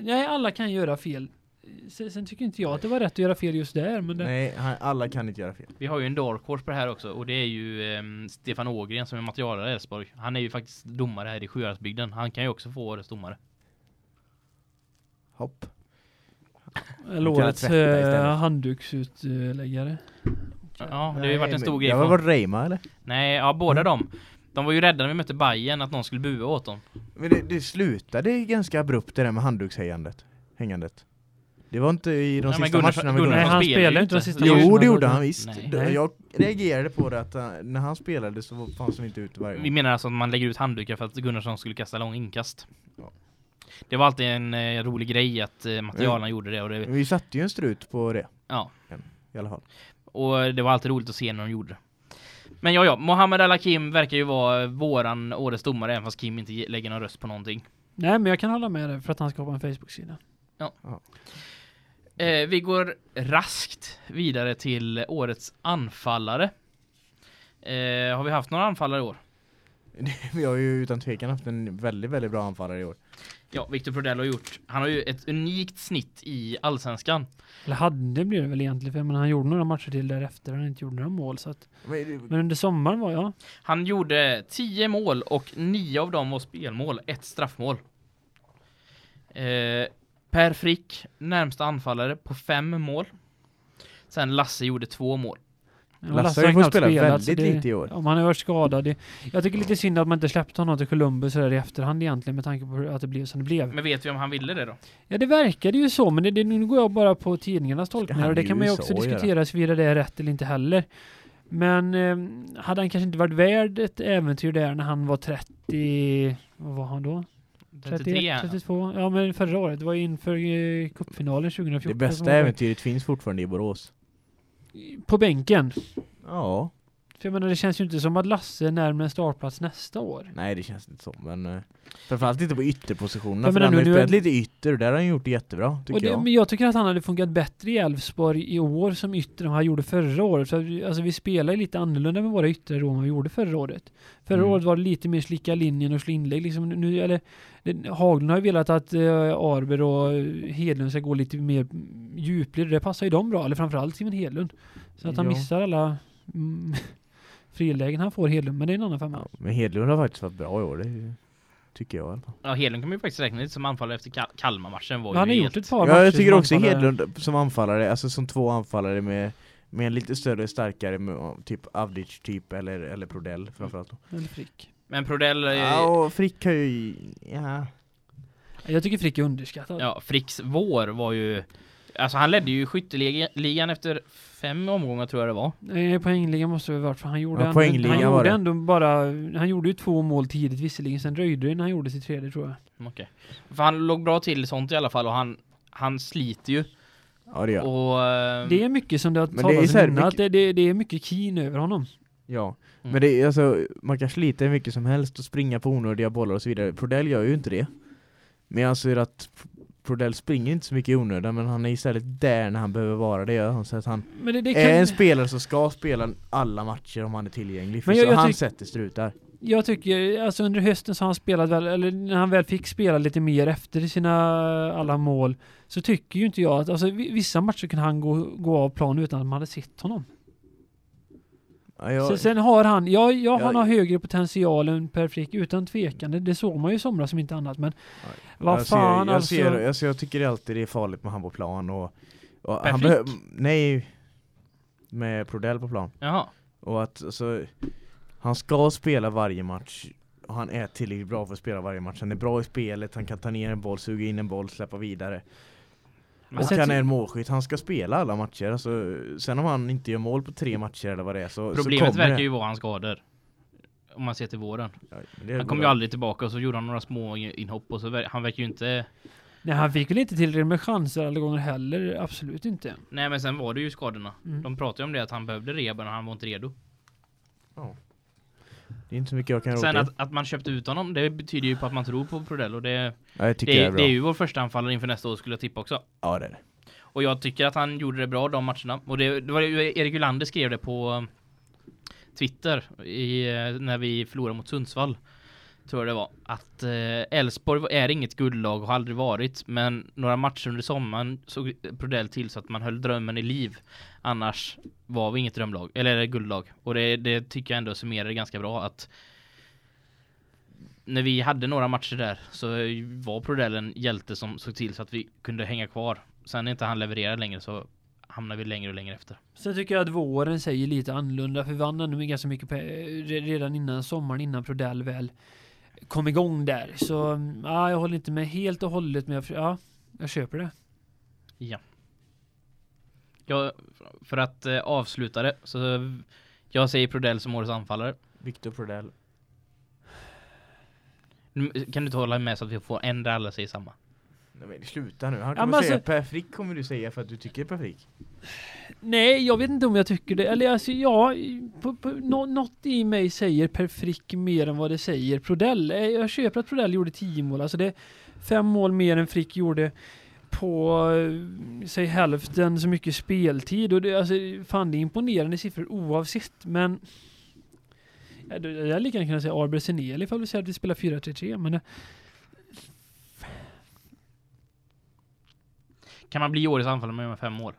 Nej, alla kan göra fel. Sen, sen tycker inte jag att det var rätt att göra fel just där, men det, Nej, alla kan inte göra fel. Vi har ju en dark horse på det här också och det är ju ehm, Stefan Ågren som är materialare i Elfsborg. Han är ju faktiskt domare här i Sjuhäradsbygden. Han kan ju också få årets domare. Hopp. eller årets eh, handduksutläggare. Ja, det har ju varit en stor grej. Från- var det Reima eller? Nej, ja båda dem. De var ju rädda när vi mötte Bayern att någon skulle bua åt dem. Men det, det slutade ganska abrupt det där med handdukshejandet. hängandet. Det var inte i de Nej, sista Gunnarsson- matcherna med Gunnarsson Nej, han ju inte de sista Jo, matcherna. Jo, det gjorde han visst. Nej. Jag reagerade på det att han, när han spelade så fanns han inte ute varje Vi gång. menar alltså att man lägger ut handdukar för att Gunnarsson skulle kasta lång inkast. Ja. Det var alltid en eh, rolig grej att eh, materialen gjorde det och, det Vi satte ju en strut på det ja, i alla fall. och det var alltid roligt att se när de gjorde det. Men ja, ja, Mohammed Al-Hakim verkar ju vara våran årets domare även fast Kim inte ge- lägger någon röst på någonting. Nej, men jag kan hålla med dig för att han ska ha en Facebook-sida. Eh, vi går raskt vidare till årets anfallare. Eh, har vi haft några anfallare i år? Vi har ju utan tvekan haft en väldigt, väldigt bra anfallare i år. Ja, Victor Prodell har gjort. Han har ju ett unikt snitt i allsvenskan. Eller hade blir det väl egentligen, för han gjorde några matcher till därefter, han inte gjorde några mål. Så att, Men, men under sommaren var jag. Han gjorde 10 mål och 9 av dem var spelmål, ett straffmål. Eh, per Frick, närmsta anfallare på 5 mål. Sen Lasse gjorde 2 mål. Lasse har ju fått spela spelat, väldigt det- lite i år. Om han har varit skadad. Det, jag tycker lite synd att man inte släppte honom till Columbus där i efterhand egentligen med tanke på att det blev som det blev. Men vet vi om han ville det då? Ja det verkade ju så, men det, det, nu går jag bara på tidningarnas tolkningar och det kan man ju också diskutera huruvida det är rätt eller inte heller. Men eh, hade han kanske inte varit värd ett äventyr där när han var 30, vad var han då? 33? 31, 32? Ja men förra året, det var ju inför eh, cupfinalen 2014. Det bästa äventyret finns fortfarande i Borås. På bänken. Ja, För jag menar det känns ju inte som att Lasse är närmare en startplats nästa år. nej det känns inte så men uh, Framförallt inte på ytterpositionerna för han har ju spelat lite ytter och där har han gjort det jättebra tycker det, jag. men jag tycker att han hade funkat bättre i Elfsborg i år som ytter än vad han gjorde förra året. Så, alltså vi spelar ju lite annorlunda med våra yttrar än vad vi gjorde förra året. Förra Mm. året var det lite mer slicka linjen och slå inlägg. Liksom nu, eller, det, Haglund har ju velat att uh, Arber och eh, Hedlund ska gå lite mer djupled. Det passar ju dem bra, eller framförallt Simon Hedlund. Så att han Ja. missar alla mm, frilägen han får Hedlund, men det är en annan femma. Ja, men Hedlund har faktiskt varit bra i år, det tycker jag. Ja, Hedlund kan man ju faktiskt räkna lite som anfallare efter Kal Kalmar-matchen han har gjort ett par Ja, jag tycker som också anfallare. Hedlund som anfallare, alltså som två anfallare med med en lite större, starkare, typ Avdic typ eller, eller Prodell framförallt. då. Eller Frick. Men Prodell... eh, Ja, och Frick har ju, ja. Jag tycker Frick är underskattad. Ja, Fricks vår var ju... Alltså han ledde ju skytteligan efter fem omgångar tror jag det var. Nej, poängligan måste det ha varit för han gjorde, Ja, ändå, han var gjorde det. ändå bara, han gjorde ju två mål tidigt visserligen, sen dröjde det när han gjorde sitt tredje tror jag. Okej. För han låg bra till sånt i alla fall och han, han sliter ju. Ja det gör. Och... eh, Det är mycket som det har Men det är talats om innan, mycket- att det, det, det är mycket keen över honom. Ja, Mm. men det är alltså, man kan slita hur mycket som helst och springa på onödiga bollar och så vidare. Prodell gör ju inte det. Men jag anser att Prodell springer inte så mycket i onödan, men han är istället där när han behöver vara det. gör han. Så att han det, det är en kan, spelare som ska spela alla matcher om han är tillgänglig. För Men jag- så jag han sätter strutar. jag tycker, alltså under hösten så har han spelat väl, eller när han väl fick spela lite mer efter sina alla mål, så tycker ju inte jag att, alltså vi- vissa matcher kan han gå, gå av plan utan att man hade sett honom. Ja, jag, Sen, sen har han, ja, ja, han Ja. har högre potential än Per Frick utan tvekan. Det, det såg man ju i somras som inte annat. Men vad jag fan ser, jag, alltså. ser, alltså, jag tycker alltid det är farligt med han på plan och, och Per han Frick? Nej, med Prodell på plan. Jaha. Och att alltså, han ska spela varje match och han är tillräckligt bra för att spela varje match. Han är bra i spelet, han kan ta ner en boll, suga in en boll, släppa vidare. Men Och han är en målskytt, han ska spela alla matcher. Alltså, sen om han inte gör mål på tre matcher eller vad det är så, Problemet så verkar ju vara hans skador. Om man ser till våren. Ja, Han kom ju aldrig tillbaka och så gjorde han några små inhopp och så ver- han verkar ju inte... Nej, han fick väl inte tillräckligt med chanser alla gånger heller. Absolut inte. Nej men sen var det ju skadorna. Mm. De pratade ju om det att han behövde rehab när han var inte redo. Det är inte så mycket jag kan Sen att, att man köpte ut honom, det betyder ju på att man tror på Prodell och det, ja, det, det är det är ju vår första anfallare inför nästa år skulle jag tippa också. Ja det är det. Och jag tycker att han gjorde det bra de matcherna. Och det, det var Erik Ulander skrev det på um, Twitter i, eh, när vi förlorade mot Sundsvall. Tror jag det var. Att eh, Elfsborg är inget guldlag och har aldrig varit. Men några matcher under sommaren såg Prodell till så att man höll drömmen i liv. Annars var vi inget drömlag, eller guldlag. Och det, det tycker jag ändå summerar ganska bra att när vi hade några matcher där så var Prodell en hjälte som såg till så att vi kunde hänga kvar. Sen när inte han levererar längre så hamnar vi längre och längre efter. Sen tycker jag att våren säger lite annorlunda. För vi vann ändå ganska mycket redan innan sommaren, innan Prodell väl kom igång där. Så ja, jag håller inte med helt och hållet med. Ja, Jag köper det. Jag, för att eh, avsluta det så jag säger Prodell som årets anfallare. Victor Prodell. Nu, Kan du inte hålla med så att vi får där alla säger samma? Nej men sluta nu. Han Ja, kommer säga alltså- Per Frick kommer du säga för att du tycker Per Frick. Nej, jag vet inte om jag tycker det. Eller alltså, ja, på, på, nå, något i mig säger Per Frick mer än vad det säger Prodell. Eh, Jag köper att Prodell gjorde 10 mål. Alltså det är fem mål mer än Frick gjorde på, eh, säg hälften så mycket speltid. Och det, alltså, fan det är imponerande siffror oavsett. Men Jag hade lika gärna kunnat säga Arber Seneli ifall vi säger att vi spelar 4-3-3. Men det, Kan man bli årets anfallare med fem år?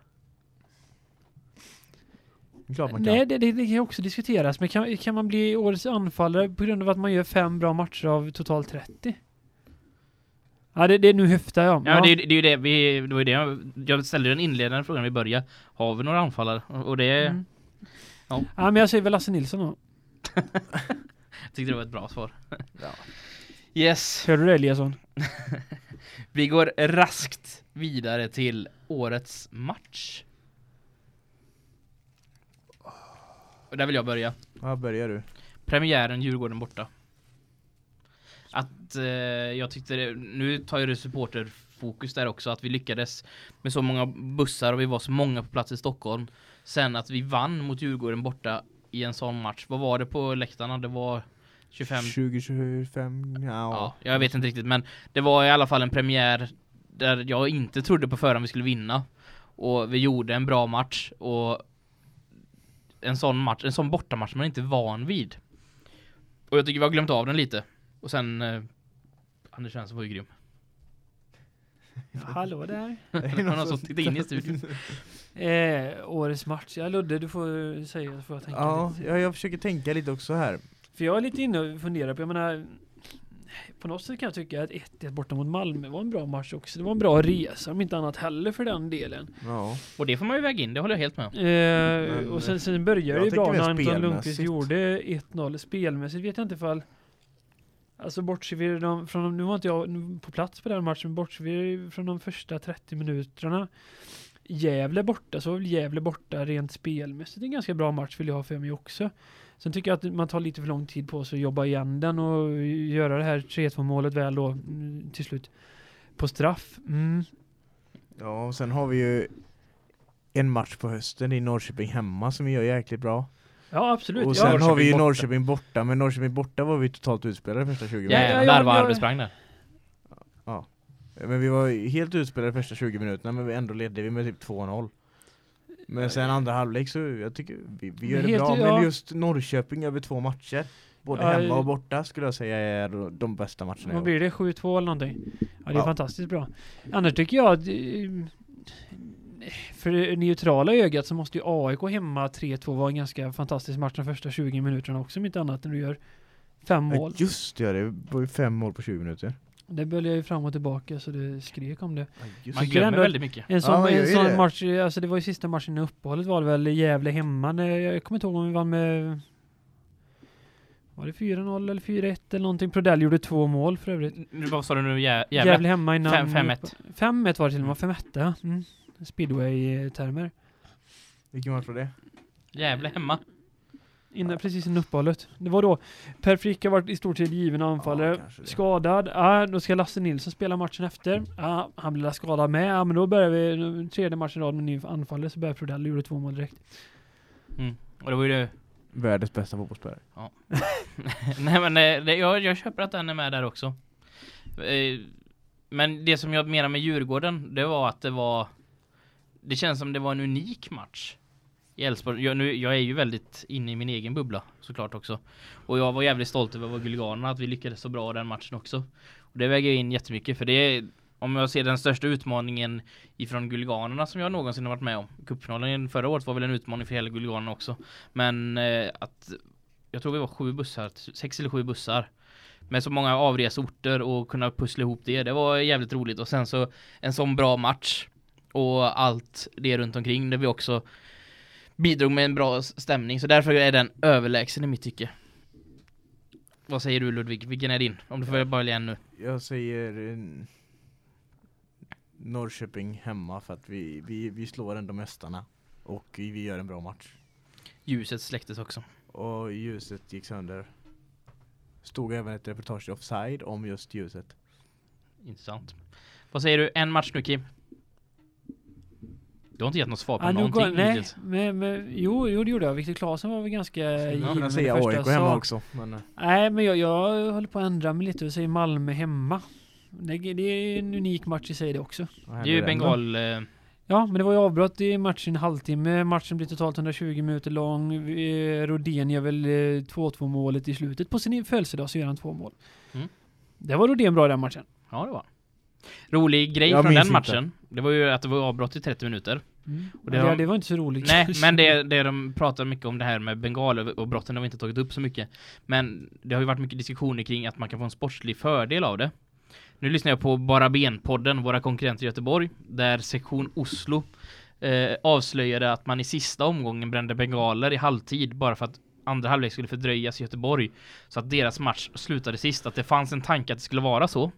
Det är klart man kan. nej, det, det, det kan också diskuteras. Men kan, kan man bli årets anfallare på grund av att man gör fem bra matcher av totalt 30? Ja, det, det är nu höftar jag. Ja, men det, är- det är ju det vi, det var ju det jag, jag ställde den inledande frågan vi började. Har vi några anfallare? Och det, Mm. Ja. Ja. men jag säger väl Lasse Nilsson då. jag tyckte det var ett bra svar. Ja. Yes, Hörde du det Eliasson? vi går raskt vidare till årets match. Och där vill jag börja. Ja, börjar du. Premiären Djurgården borta. Att eh, jag tyckte det, nu tar ju det supporterfokus där också, att vi lyckades med så många bussar och vi var så många på plats i Stockholm. Sen att vi vann mot Djurgården borta i en sån match. Vad var det på läktarna? Det var 25 20, 25, ja. Ja, jag vet inte riktigt men det var i alla fall en premiär där jag inte trodde på förhand vi skulle vinna. Och vi gjorde en bra match och en sån match, en sån bortamatch man inte är van vid. Och jag tycker vi har glömt av den lite. Och sen eh, Anders Svensson var ju grym. Hallå där. Han har suttit in i studion. Eh, årets match. Ja Ludde, du får säga så får jag tänka Ja, lite. jag, jag försöker tänka lite också här. För jag är lite inne och funderar på, jag menar på något sätt kan jag tycka att 1-1 borta mot Malmö var en bra match också. Det var en bra resa, om inte annat heller för den delen. Ja. Och det får man ju väga in, det håller jag helt med om. Eh, och sen, sen började det ju bra när Anton Lundqvist spelmässigt. gjorde 1-0. Spelmässigt vet jag inte ifall Alltså bortser vi de, från de, nu var inte jag på plats på den matchen, men bortser vi från de första 30 minuterna Gävle borta, så var väl Gävle borta rent spelmässigt en ganska bra match vill jag ha för mig också. Sen tycker jag att man tar lite för lång tid på sig att jobba igen den och göra det här 3-2 målet väl då mm, till slut på straff. Mm. ja, och sen har vi ju en match på hösten i Norrköping hemma som vi gör jäkligt bra. Ja absolut. Och ja. sen har vi ju Norrköping borta. Men Norrköping borta var vi totalt utspelade första 20 Ja, minuterna. ja, Jävlar vad ja. Arve sprang där. Men vi var ju helt utspelade första 20 minuterna, men vi ändå ledde vi med typ 2-0. Men sen andra halvlek så, jag tycker vi, vi gör det Helt- bra, ja. men just Norrköping över två matcher, både Ja, hemma och borta, skulle jag säga är de bästa matcherna Vad blir det? 7-2 eller någonting? Ja, det är Ja. fantastiskt bra. Annars tycker jag att eh, för det neutrala ögat så måste ju AIK hemma 3-2 vara en ganska fantastisk match de första 20 minuterna också om inte annat när du gör fem Ja, mål. just det, ja, det var ju fem mål på 20 minuter. Det böljar ju fram och tillbaka så det skrek om det. Ja, just Man glömmer väldigt mycket. En sån, Ja, en sån det. match, alltså det var ju sista matchen i uppehållet var det väl Gävle hemma. när- Jag kommer inte ihåg om vi vann med var det 4-0 eller 4-1 eller någonting? Prodell gjorde två mål för övrigt. Nu, vad sa du nu? Gävle, Jävla? hemma innan... Fem- 5-1. 5-1 var det till och med, 5-1 ja. Mm. Speedway-termer. Vilken match var det? Jävla hemma. Innan, precis innan uppehållet. Det var då Per Frick har varit i stort sett given anfallare. Ja, skadad. Ja, då ska Lasse Nilsson spela matchen efter. Ja, han blir skadad med. Ja, men då börjar vi tredje matchen i rad med ny anfallare så börjar Prodell och gjorde två mål direkt. Mm. Och det var ju det Världens bästa fotbollsspelare. Nej men eh, det, jag, jag köper att den är med där också. Eh, Men det som jag menar med Djurgården, det var att det var det känns som det var en unik match i Elfsborg. Jag, nu, jag är ju väldigt inne i min egen bubbla såklart också. Och jag var jävligt stolt över våra Guliganerna, att vi lyckades så bra den matchen också. Och det väger in jättemycket för det är om jag ser den största utmaningen ifrån Guliganerna som jag någonsin har varit med om. Cupfinalen förra året var väl en utmaning för hela Guliganerna också. Men eh, att jag tror vi var sju bussar, sex eller sju bussar. Med så många avresorter och kunna pussla ihop det. Det var jävligt roligt. Och sen så en sån bra match. Och allt det runt omkring där vi också bidrog med en bra stämning. Så därför är den överlägsen i mitt tycke. Vad säger du Ludvig? Vilken är din? Om du får bara välja en nu. Jag säger... eh, Norrköping hemma för att vi, vi, vi slår ändå mästarna. Och vi, gör en bra match. Ljuset släcktes också. Och ljuset gick sönder. Stod även ett reportage Offside om just ljuset. Intressant. Vad säger du? En match nu Kim? Du har inte gett något svar på Ja, någonting går, nej, hittills. men, men, jo, jo, det gjorde jag. Viktor Claesson var väl ganska given Jag det säga AIK hemma också. Men, eh, Nej, men jag, jag håller på att ändra mig lite och säger Malmö hemma. Det, det är en unik match i sig det också. Det är ju? Bengal... Eh, Ja, men det var ju avbrott i matchen en halvtimme. Matchen blir totalt 120 minuter lång. Eh, Rodén gör väl eh, 2-2 målet i slutet. På sin födelsedag så gör han två mål. Mm. Det var Rodén bra i den matchen. ja, det var Rolig grej Jag från den inte. Det var ju att det var avbrott i 30 minuter. Och det det, har- det var inte så roligt. Nej, men det, det de pratar mycket om det här med Bengal och brotten har vi inte tagit upp så mycket. Men det har ju varit mycket diskussioner kring att man kan få en sportslig fördel av det. Nu lyssnar jag på Bara Ben-podden, våra konkurrenter i Göteborg, där sektion Oslo eh, avslöjade att man i sista omgången brände bengaler i halvtid bara för att andra halvlek skulle fördröjas i Göteborg. Så att deras match slutade sist, att det fanns en tanke att det skulle vara så.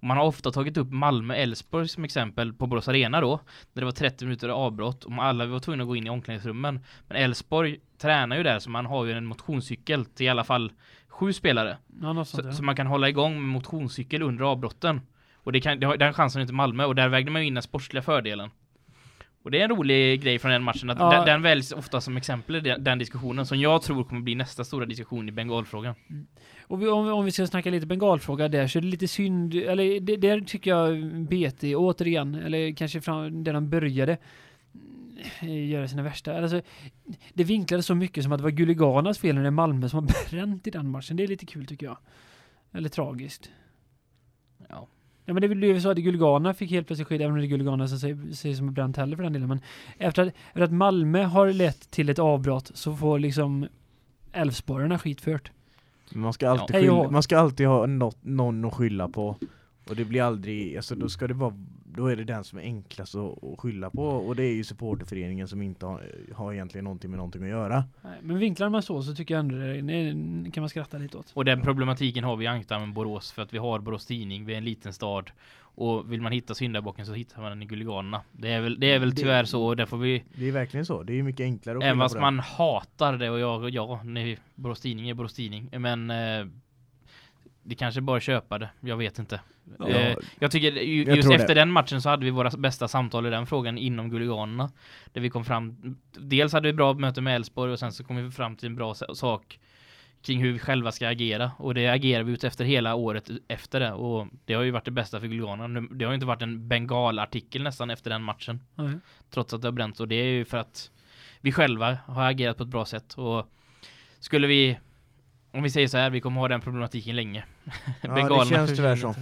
Och man har ofta tagit upp Malmö-Elfsborg som exempel på Borås Arena då, där det var 30 minuter avbrott och alla var tvungna att gå in i omklädningsrummen. Men Elfsborg tränar ju där så man har ju en motionscykel till i alla fall sju spelare. Ja, Så, ja. så man kan hålla igång med motionscykel under avbrotten. Och det kan, det har, den chansen inte Malmö och där vägde man ju in den sportsliga fördelen. Och det är en rolig grej från den matchen att Ja. den, den väljs ofta som exempel i den, den diskussionen som jag tror kommer bli nästa stora diskussion i Bengalfrågan. Och vi, om, vi- om vi ska snacka lite bengalfråga där så är det lite synd, eller det, där tycker jag BT återigen, eller kanske fram, där de började eh, göra sina värsta. Alltså, det vinklades så mycket som att det var Guliganas fel när det är Malmö som har bränt i den matchen. Det är lite kul tycker jag. Eller tragiskt. Ja. Men det blev ju så att Guligana fick helt plötsligt skit, även om det är Guligana som säger, säger som har bränt heller för den delen. Men efter att, efter att Malmö har lett till ett avbrott så får liksom Elfsborgarna skit fört. Men Man ska alltid, Ja. Skylla, man ska alltid ha något, någon att skylla på. Och det blir aldrig, alltså då ska det vara, då är det den som är enklast att, att skylla på. Och det är ju supporterföreningen som inte har, har egentligen någonting med någonting att göra. Nej, men vinklar man så så tycker jag ändå det, det kan man skratta lite åt. Och den problematiken har vi i ankdammen med Borås för att vi har Borås Tidning, vi är en liten stad. Och vill man hitta syndabocken så hittar man den i Guliganerna. Det är väl, det är väl Det- tyvärr så och där får vi Det är verkligen så. Det är mycket enklare att Även skylla fast på man hatar det och jag, ja, nej, Borås Tidning är Borås Tidning. Men eh, det kanske bara köpa det, jag vet inte. Ja. Eh, jag tycker ju, Jag just efter det. den matchen så hade vi våra bästa samtal i den frågan inom Guliganerna. Där vi kom fram, dels hade vi bra möte med Elfsborg och sen så kom vi fram till en bra sa- sak kring hur vi själva ska agera. Och det agerar vi ut efter hela året efter det. Och det har ju varit det bästa för Guliganerna. Det har ju inte varit en bengalartikel nästan efter den matchen Nej. trots att det har bränt och det är ju för att vi själva har agerat på ett bra sätt och skulle vi om vi säger så här, vi kommer ha den problematiken länge. Ja, Bengalerna det känns tyvärr så.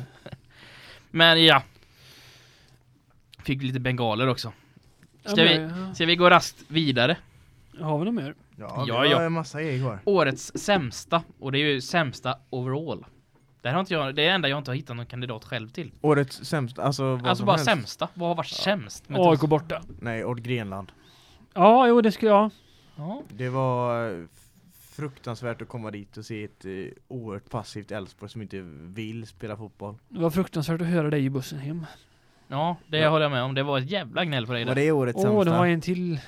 Men ja. Fick lite bengaler också. Ska Ja, vi- men, Ska vi gå raskt vidare? ja. Har vi något mer? Ja, Ja, vi har ja. en massa grejer kvar. Årets sämsta och det är ju sämsta overall. Det, har inte jag, det är det enda jag inte har hittat någon kandidat själv till. Årets sämsta, alltså vad Alltså bara helst. sämsta. Vad har varit sämst? med AIK borta. Nej, Odd Grenland. Ja, jo det skulle jag. Ja. Det var eh, fruktansvärt att komma dit och se ett eh, oerhört passivt Elfsborg som inte vill spela fotboll. Det var fruktansvärt att höra dig i bussen hem. ja, det Ja. håller jag med om. Det var ett jävla gnäll på dig Var det årets Åh, det var en till.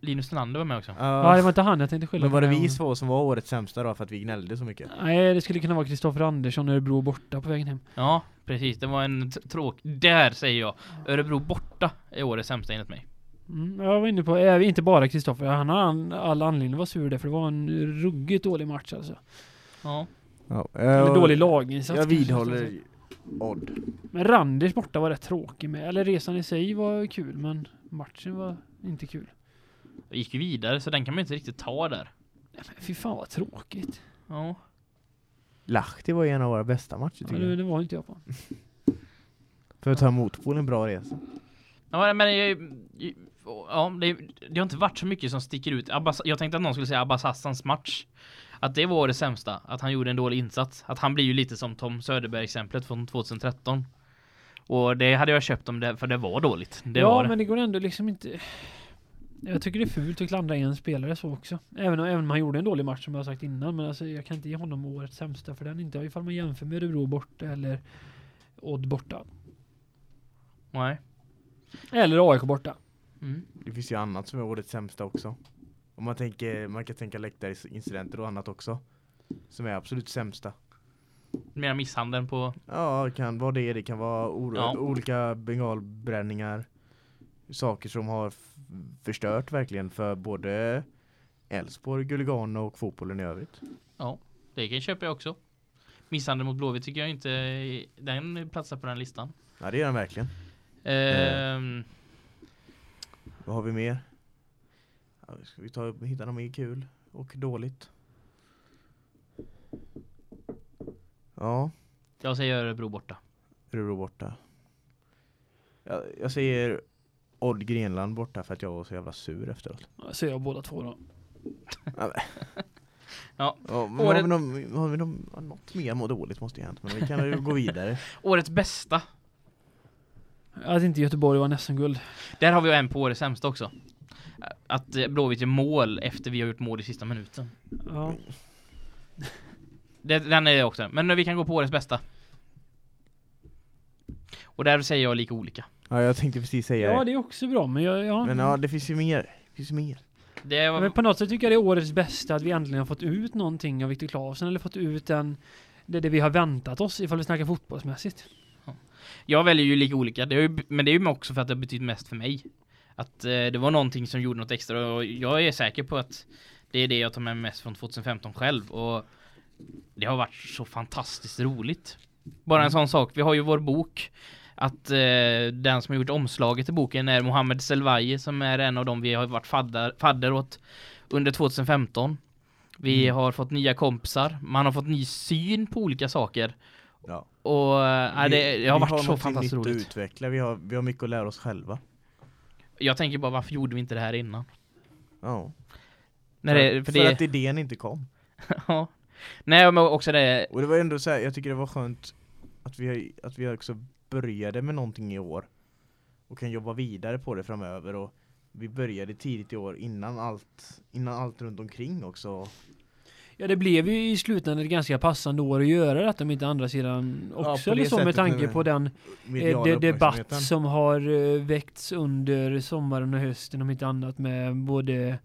Linus Nylander var med också. Ja, Ja, det var inte han jag tänkte skylla men var det vi två som var årets sämsta då för att vi gnällde så mycket? Nej, det skulle kunna vara Kristoffer Andersson och Örebro borta på vägen hem. Ja, precis. Det var en tråk... Där säger jag. Örebro borta är årets sämsta enligt mig. Mm, jag var inne på, äh, inte bara Kristoffer, han har an, all anledning att vara sur där för det var en ruggigt dålig match alltså. Ja. Ja, Eller dålig laginsats. Jag kanske, vidhåller. Odd. Men Randers borta var rätt tråkig med. Eller resan i sig var kul men matchen var inte kul. Jag gick ju vidare så den kan man inte riktigt ta där. Men Fy fan vad tråkigt. Ja. Lahti var ju en av våra bästa matcher Ja, tycker det, jag. det var inte jag på. För att ta emot på en bra resa. Ja men jag, ja, det, det har inte varit så mycket som sticker ut. Abbas, jag tänkte att någon skulle säga Abbas Hassans match. Att det var det sämsta. Att han gjorde en dålig insats. Att han blir ju lite som Tom Söderberg-exemplet från 2013. Och det hade jag köpt om det, för det var dåligt. Det ja var det. men det går ändå liksom inte... Jag tycker det är fult att klandra en spelare så också. Även om, även om han gjorde en dålig match som jag har sagt innan. Men alltså jag kan inte ge honom årets sämsta för den inte. Ifall man jämför med Örebro borta eller Odd borta. Nej. Eller AIK borta. Mm. Det finns ju annat som är årets sämsta också. Om man tänker, man kan tänka läktarincidenter och annat också. Som är absolut sämsta. Mer misshandeln på... Ja, det kan vara det. Det kan vara Ja. olika bengalbränningar. Saker som har förstört verkligen för både Elfsborg, Gulligan och fotbollen i övrigt. Det kan köpa jag också. Misshandel mot Blåvitt tycker jag inte... Den platsar på den listan. Ja, det gör den verkligen. Ehm, Vad har vi mer? Ja, ska vi ta hitta något mer kul och dåligt? Ja, jag säger Örebro borta. Örebro borta. Jag, jag säger Odd Grenland borta för att jag var så jävla sur efteråt. Så jag båda två då. Ja, Ja, men har Året- vi, någon, har vi någon, något mer må dåligt måste ju hänt men vi kan ju gå vidare. Årets bästa. Att inte Göteborg var SM-guld. Där har vi en på årets sämsta också. Att eh, Blåvitt gör mål efter vi har gjort mål i sista minuten. Ja. Det, den är det också. Men vi kan gå på årets bästa. Och där säger jag lika olika. Ja, jag tänkte precis säga ja, det. det är också bra, men jag, ja. Men ja, det finns ju mer. Det finns ju mer. Det var, Men på något sätt tycker jag det är årets bästa att vi äntligen har fått ut någonting av Viktor Claesson eller fått ut den det, det vi har väntat oss ifall vi snackar fotbollsmässigt. Jag väljer ju lika olika. Det ju, men det är ju också för att det har betytt mest för mig. Att eh, det var någonting som gjorde något extra och jag är säker på att det är det jag tar med mig mest från 2015 själv och det har varit så fantastiskt roligt. Bara en sån sak, vi har ju vår bok att eh, den som har gjort omslaget till boken är Mohammed Selvaji som är en av dem vi har varit fadder, fadder åt under 2015. Vi Mm. har fått nya kompisar, man har fått ny syn på olika saker Ja. och eh, det, det har vi varit har så fantastiskt nytt att roligt. utveckla. Vi har, vi har mycket att lära oss själva. Jag tänker bara varför gjorde vi inte det här innan? Ja. När för, det, för att idén inte kom. ja. Nej men också det, Och det var ändå så här, jag tycker det var skönt att vi, att vi också började med någonting i år. Och kan jobba vidare på det framöver. Och vi började tidigt i år innan allt, innan allt runt omkring också. Ja, det blev ju i slutändan ett ganska passande år att göra detta, om inte andra sidan Ja, också. på eller så med tanke med på den eh, de, debatt som har eh, väckts under sommaren och hösten om inte annat med både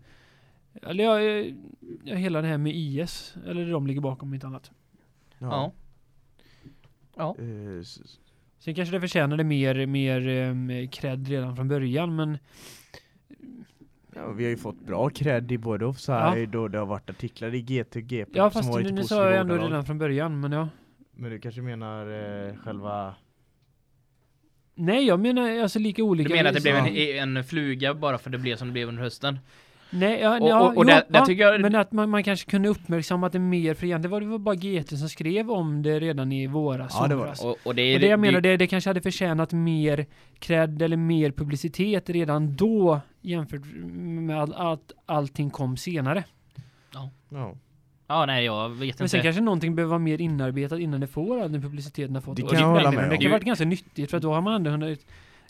eller ja, eh, ja, hela det här med IS, eller de ligger bakom om inte annat. ja. Ja. Eh, s- Sen kanske det förtjänade mer, mer um, cred redan från början, men ja, vi har ju fått bra cred i både offside och det har varit artiklar i GT och GP ja som fast varit nu, nu sa jag ändå redan från början, men ja. Men du kanske menar eh, själva... Nej, jag menar alltså lika olika. Du menar att det blev Ja. en, en fluga bara för det blev som det blev under hösten? Nej, ja, Och- ja, och- och jo, där- där ja, tycker jag- Men att man, man kanske kunde uppmärksamma det mer, för egentligen var det var bara GT som skrev om det redan i våras. Ja, det var. Och, och det är Och det jag menar, det, det kanske hade förtjänat mer cred eller mer publicitet redan då jämfört med all, att allting kom senare. Ja. Ja nej jag vet Men sen inte. kanske någonting behöver vara mer inarbetat innan det får all den publiciteten det har fått. Det kan jag hålla men med Det om. kan ha varit ganska nyttigt för då har man ändå hunnit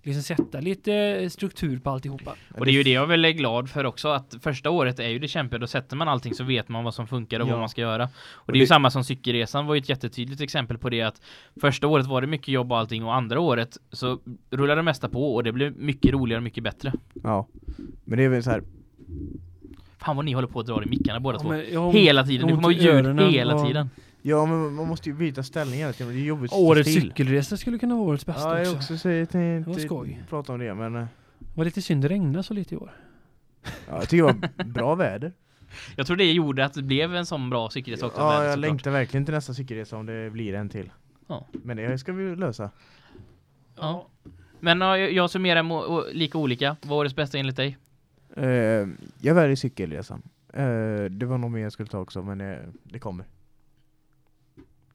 liksom sätta lite struktur på alltihopa. Och det är ju det jag väl är glad för också att första året är ju det kämpiga, då sätter man allting så vet man vad som funkar och Ja. vad man ska göra. Och det är ju samma som cykelresan var ju ett jättetydligt exempel på det att första året var det mycket jobb och allting och andra året så rullade det mesta på och det blev mycket roligare och mycket bättre. Ja. Men det är väl så här. Fan vad ni håller på att dra i mickarna båda Ja, två. Hela tiden, ont kommer ljud hela och- tiden. Ja men man måste ju byta ställning hela tiden. Det är jobbigt att Årets still. cykelresa skulle kunna vara årets bästa Ja, jag också. också säger att jag var skoj. prata om det men eh, Det var lite synd det regnade så lite i år. ja, jag tycker det var bra väder. Jag tror det gjorde att det blev en sån bra cykelresa också. Ja, jag såklart. längtar verkligen till nästa cykelresa om det blir en till. Ja. Men det ska vi lösa. Ja. Men ja, jag summerar lika olika. Vad var årets bästa enligt dig? Eh, jag väljer cykelresan. Eh, det var nog mer jag skulle ta också men eh, det kommer.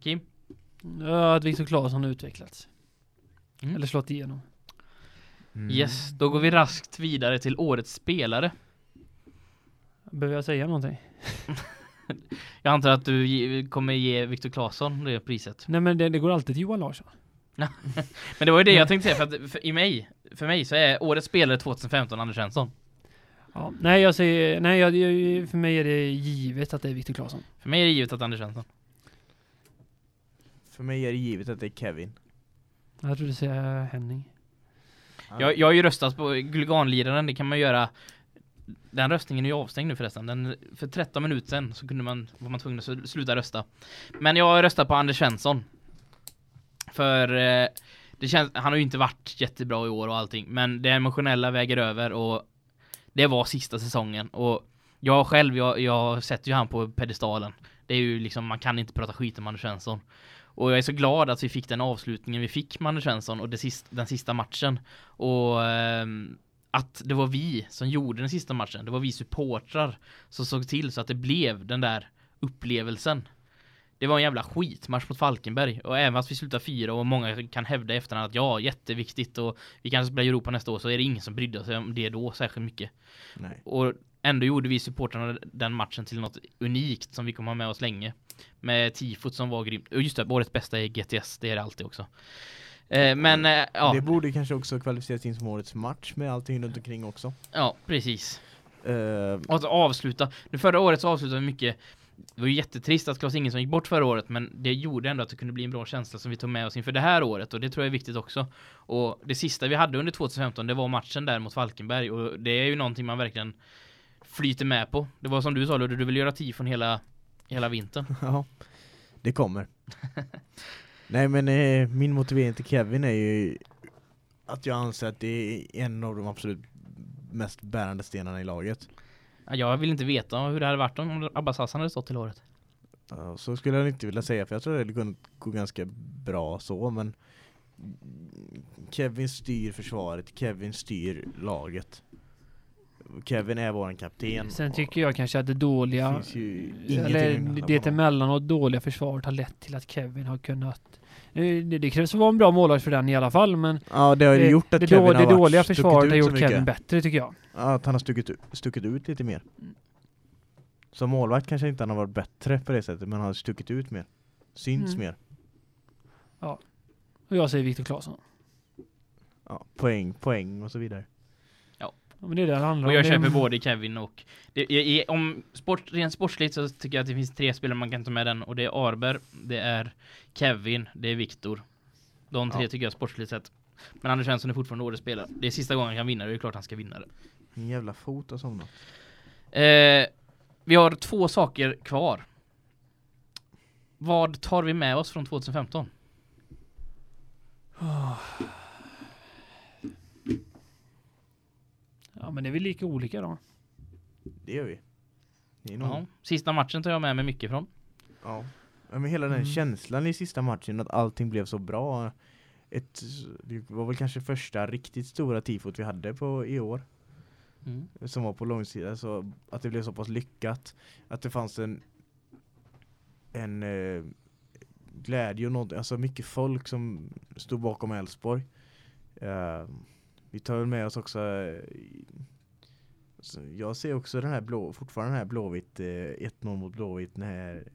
Kim? Ja, att Viktor Claesson har utvecklats. Mm. Eller slått igenom. Mm. Yes, då går vi raskt vidare till årets spelare. Behöver jag säga någonting? Jag antar att du ge, kommer ge Viktor Claesson det priset. Nej men det, det går alltid till Johan Larsson. Men det var ju det jag tänkte säga för att för, i mig, för mig så är årets spelare 2015 Anders Svensson. Ja. Nej jag säger, nej jag, jag, för mig är det givet att det är Viktor Claesson. För mig är det givet att Anders Svensson. För mig är det givet att det är Kevin. Jag trodde säga Henning. Jag, jag har ju röstat på Gulganliraren, det kan man göra. Den röstningen är ju avstängd nu förresten. Den, För 13 minuter sedan så kunde man, var man tvungen att sl- sluta rösta. Men jag har röstat på Anders Svensson. För eh, det känns, han har ju inte varit jättebra i år och allting Men det emotionella väger över och Det var sista säsongen. Och Jag själv, jag, jag sätter ju han på pedestalen. Det är ju liksom, man kan inte prata skit om Anders Svensson och jag är så glad att vi fick den avslutningen vi fick med Anders Svensson och det sist, den sista matchen. Och ehm, att det var vi som gjorde den sista matchen. Det var vi supportrar som såg till så att det blev den där upplevelsen. Det var en jävla skitmatch mot Falkenberg och även fast vi slutar fyra och många kan hävda efterhand att ja, jätteviktigt och vi kanske spelar Europa nästa år så är det ingen som brydde sig om det då särskilt mycket. Nej. Och ändå gjorde vi supportrarna den matchen till något unikt som vi kommer ha med oss länge. Med tifot som var grymt. Och just det, årets bästa är GTS, det är det alltid också. Eh, men eh, ja, Det borde kanske också kvalificeras in som årets match med allting runt omkring också. ja, precis. Eh, Och att avsluta. Nu förra året så avslutade vi mycket det var ju jättetrist att Claes Ingesson gick bort förra året men det gjorde ändå att det kunde bli en bra känsla som vi tog med oss inför det här året och det tror jag är viktigt också. Och det sista vi hade under 2015 det var matchen där mot Falkenberg och det är ju någonting man verkligen flyter med på. Det var som du sa Ludde, du vill göra tifon hela, hela vintern. ja, det kommer. Nej men eh, min motivering till Kevin är ju att jag anser att det är en av de absolut mest bärande stenarna i laget. Ja, Jag vill inte veta hur det hade varit om Abbas Hassan hade stått till året. Ja, Så skulle jag inte vilja säga för jag tror det kunnat gå ganska bra så men Kevin styr försvaret, Kevin styr laget. Kevin är våran kapten. Sen tycker jag kanske att det dåliga, Det eller det emellanåt dåliga försvaret har lett till att Kevin har kunnat eh, det, det krävs att vara en bra målvakt för den i alla fall men Ja det har ju eh, gjort att det, Kevin då, har det dåliga försvaret har gjort Kevin bättre tycker jag. Ja, att han har stuckit, ut- stuckit ut lite mer. Som målvakt kanske inte han har varit bättre på det sättet men han har stuckit ut mer. Syns Mm. mer. Och jag säger Viktor Claesson. Ja, poäng, poäng och så vidare. Men det är det det handlar Och om. jag köper både Kevin och det, i, i, om sport, rent sportsligt så tycker jag att det finns tre spelare man kan ta med den och det är Arber, det är Kevin, det är Viktor. De tre Ja. tycker jag sportsligt sett. Men Anders Svensson är fortfarande årets spelare. Det är sista gången han kan vinna det, det är klart han ska vinna det. Min jävla fot har somnat. Eh, vi har två saker kvar. Vad tar vi med oss från 2015? Ja men det är väl lika olika då. Det gör vi. Det är nog, Ja. Sista matchen tar jag med mig mycket från. ja. Men hela den Mm. känslan i sista matchen att allting blev så bra. Ett, det var väl kanske första riktigt stora tifot vi hade på i år. Mm. som var på långsida så att det blev så pass lyckat att det fanns en en eh, glädje och något, alltså mycket folk som stod bakom Elfsborg. Eh, vi tar väl med oss också eh, jag ser också den här blå, fortfarande den här Blåvitt eh, 1-0 mot Blåvitt när,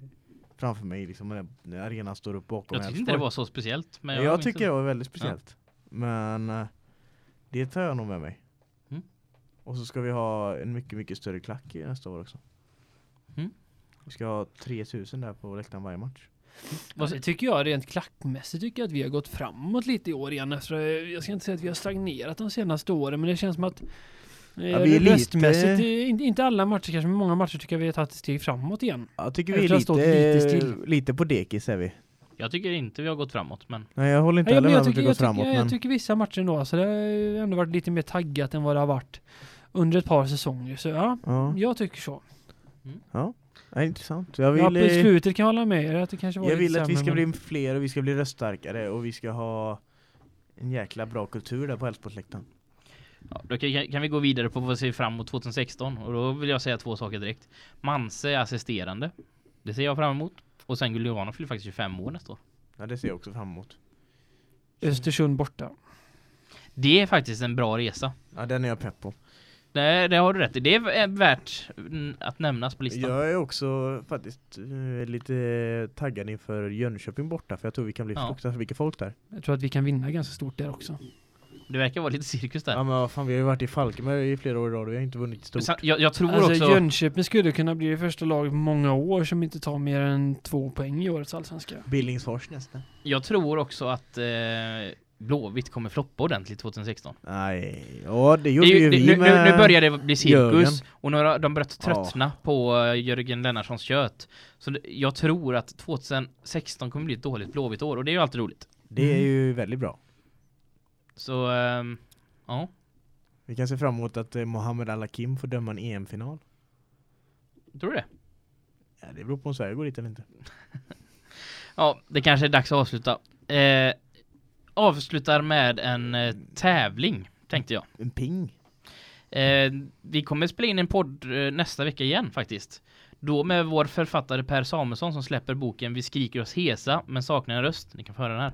framför mig liksom när, arenan står upp bakom Jag tyckte inte det var så speciellt. Men jag, minns tycker det. det var väldigt speciellt. Men eh, det tar jag nog med mig. Mm. Och så ska vi ha en mycket, mycket större klack i nästa år också. Mm. Vi ska ha 3000 där på läktaren varje match. Vad- Det tycker jag rent klackmässigt tycker jag att vi har gått framåt lite i år igen. Efter, jag ska inte säga att vi har stagnerat de senaste åren men det känns som att eh, Ja, vi är lite- eh, inte, alla matcher kanske, men många matcher tycker jag vi har tagit ett steg framåt igen. Jag tycker vi är lite, lite lite på dekis är vi. Jag tycker inte vi har gått framåt, men Nej jag håller inte Ja, heller med jag, om att vi jag, tycker, framåt jag, men tycker vissa matcher ändå, så det har ändå varit lite mer taggat än vad det har varit under ett par säsonger. Så ja, ja, jag tycker så. ja, intressant. Jag Ja, vill, på eh, slutet kan jag hålla med er att det kanske var jag vill att vi sämre, ska men- bli fler och vi ska bli röststarkare och vi ska ha en jäkla bra kultur där på Älvsborgsläktaren. ja, då kan, kan vi gå vidare på vad vi ser fram emot 2016 och då vill jag säga två saker direkt. Manse är assisterande. Det ser jag fram emot. Och sen Gulianov fyller faktiskt 25 år nästa år. Ja det ser jag också fram emot. Östersund borta. Det är faktiskt en bra resa. Ja den är jag pepp på. Det, det har du rätt i. Det är värt att nämnas på listan. Jag är också faktiskt eh, lite taggad inför Jönköping borta för jag tror vi kan bli Ja. fruktansvärt mycket folk där. Jag tror att vi kan vinna ganska stort där också. Det verkar vara lite cirkus där. Ja men vad fan vi har ju varit i Falkenberg i flera år i rad och vi har inte vunnit stort. Sen, jag, jag tror Alltså också... Jönköping skulle kunna bli det första laget på många år som inte tar mer än två poäng i årets allsvenska. Billingsfors nästan. Jag tror också att eh, Blåvitt kommer floppa ordentligt 2016. Nej, ja det Det, gjorde är ju- det, vi nu, med... nu, nu börjar det bli cirkus Jörgen. och har de börjat Ja. tröttna på uh, Jörgen Lennartssons kött. Så det, jag tror att 2016 kommer bli ett dåligt Blåvitt år och det är ju alltid roligt. Det är ju väldigt bra. Så ehm, ja, Vi kan se fram emot att eh, Mohammed Al-Hakim får döma en EM-final. tror du det? Ja, det beror på om Sverige går dit eller inte. Ja, det kanske är dags att avsluta. Eh, avslutar med en eh, tävling, tänkte jag. En ping. Eh, vi kommer spela in en podd eh, nästa vecka igen faktiskt. Då med vår författare Per Samuelsson som släpper boken Vi skriker oss hesa men saknar en röst. Ni kan få höra den här.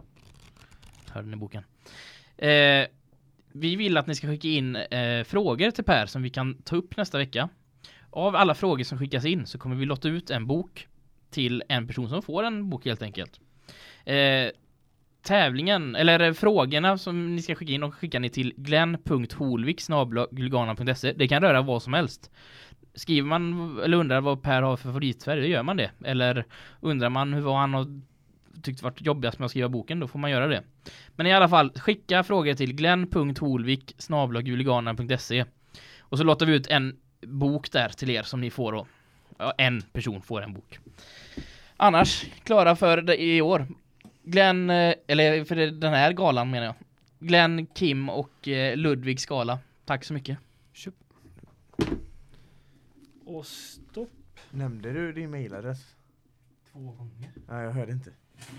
Hör den i boken. Eh, vi vill att ni ska skicka in eh, frågor till Per som vi kan ta upp nästa vecka. Av alla frågor som skickas in så kommer vi lotta ut en bok till en person som får en bok helt enkelt. Eh, tävlingen, eller frågorna som ni ska skicka in, de skickar ni till glenn.holvik.gulgana.se Det kan röra vad som helst. Skriver man eller undrar vad Per har för favoritfärg, då gör man det. Eller undrar man hur vad han har tyckt varit jobbigast med att skriva boken, då får man göra det. Men i alla fall, skicka frågor till glenn.holvik.gulgana.se Och så låter vi ut en bok där till er som ni får då. Ja, en person får en bok. Annars, klara för det i år. Glenn, eh, eller för den här galan menar jag. Glenn, Kim och eh, Ludvigs gala. Tack så mycket. Och stopp. Nämnde du din mailadress? Två gånger. Nej, jag hörde inte.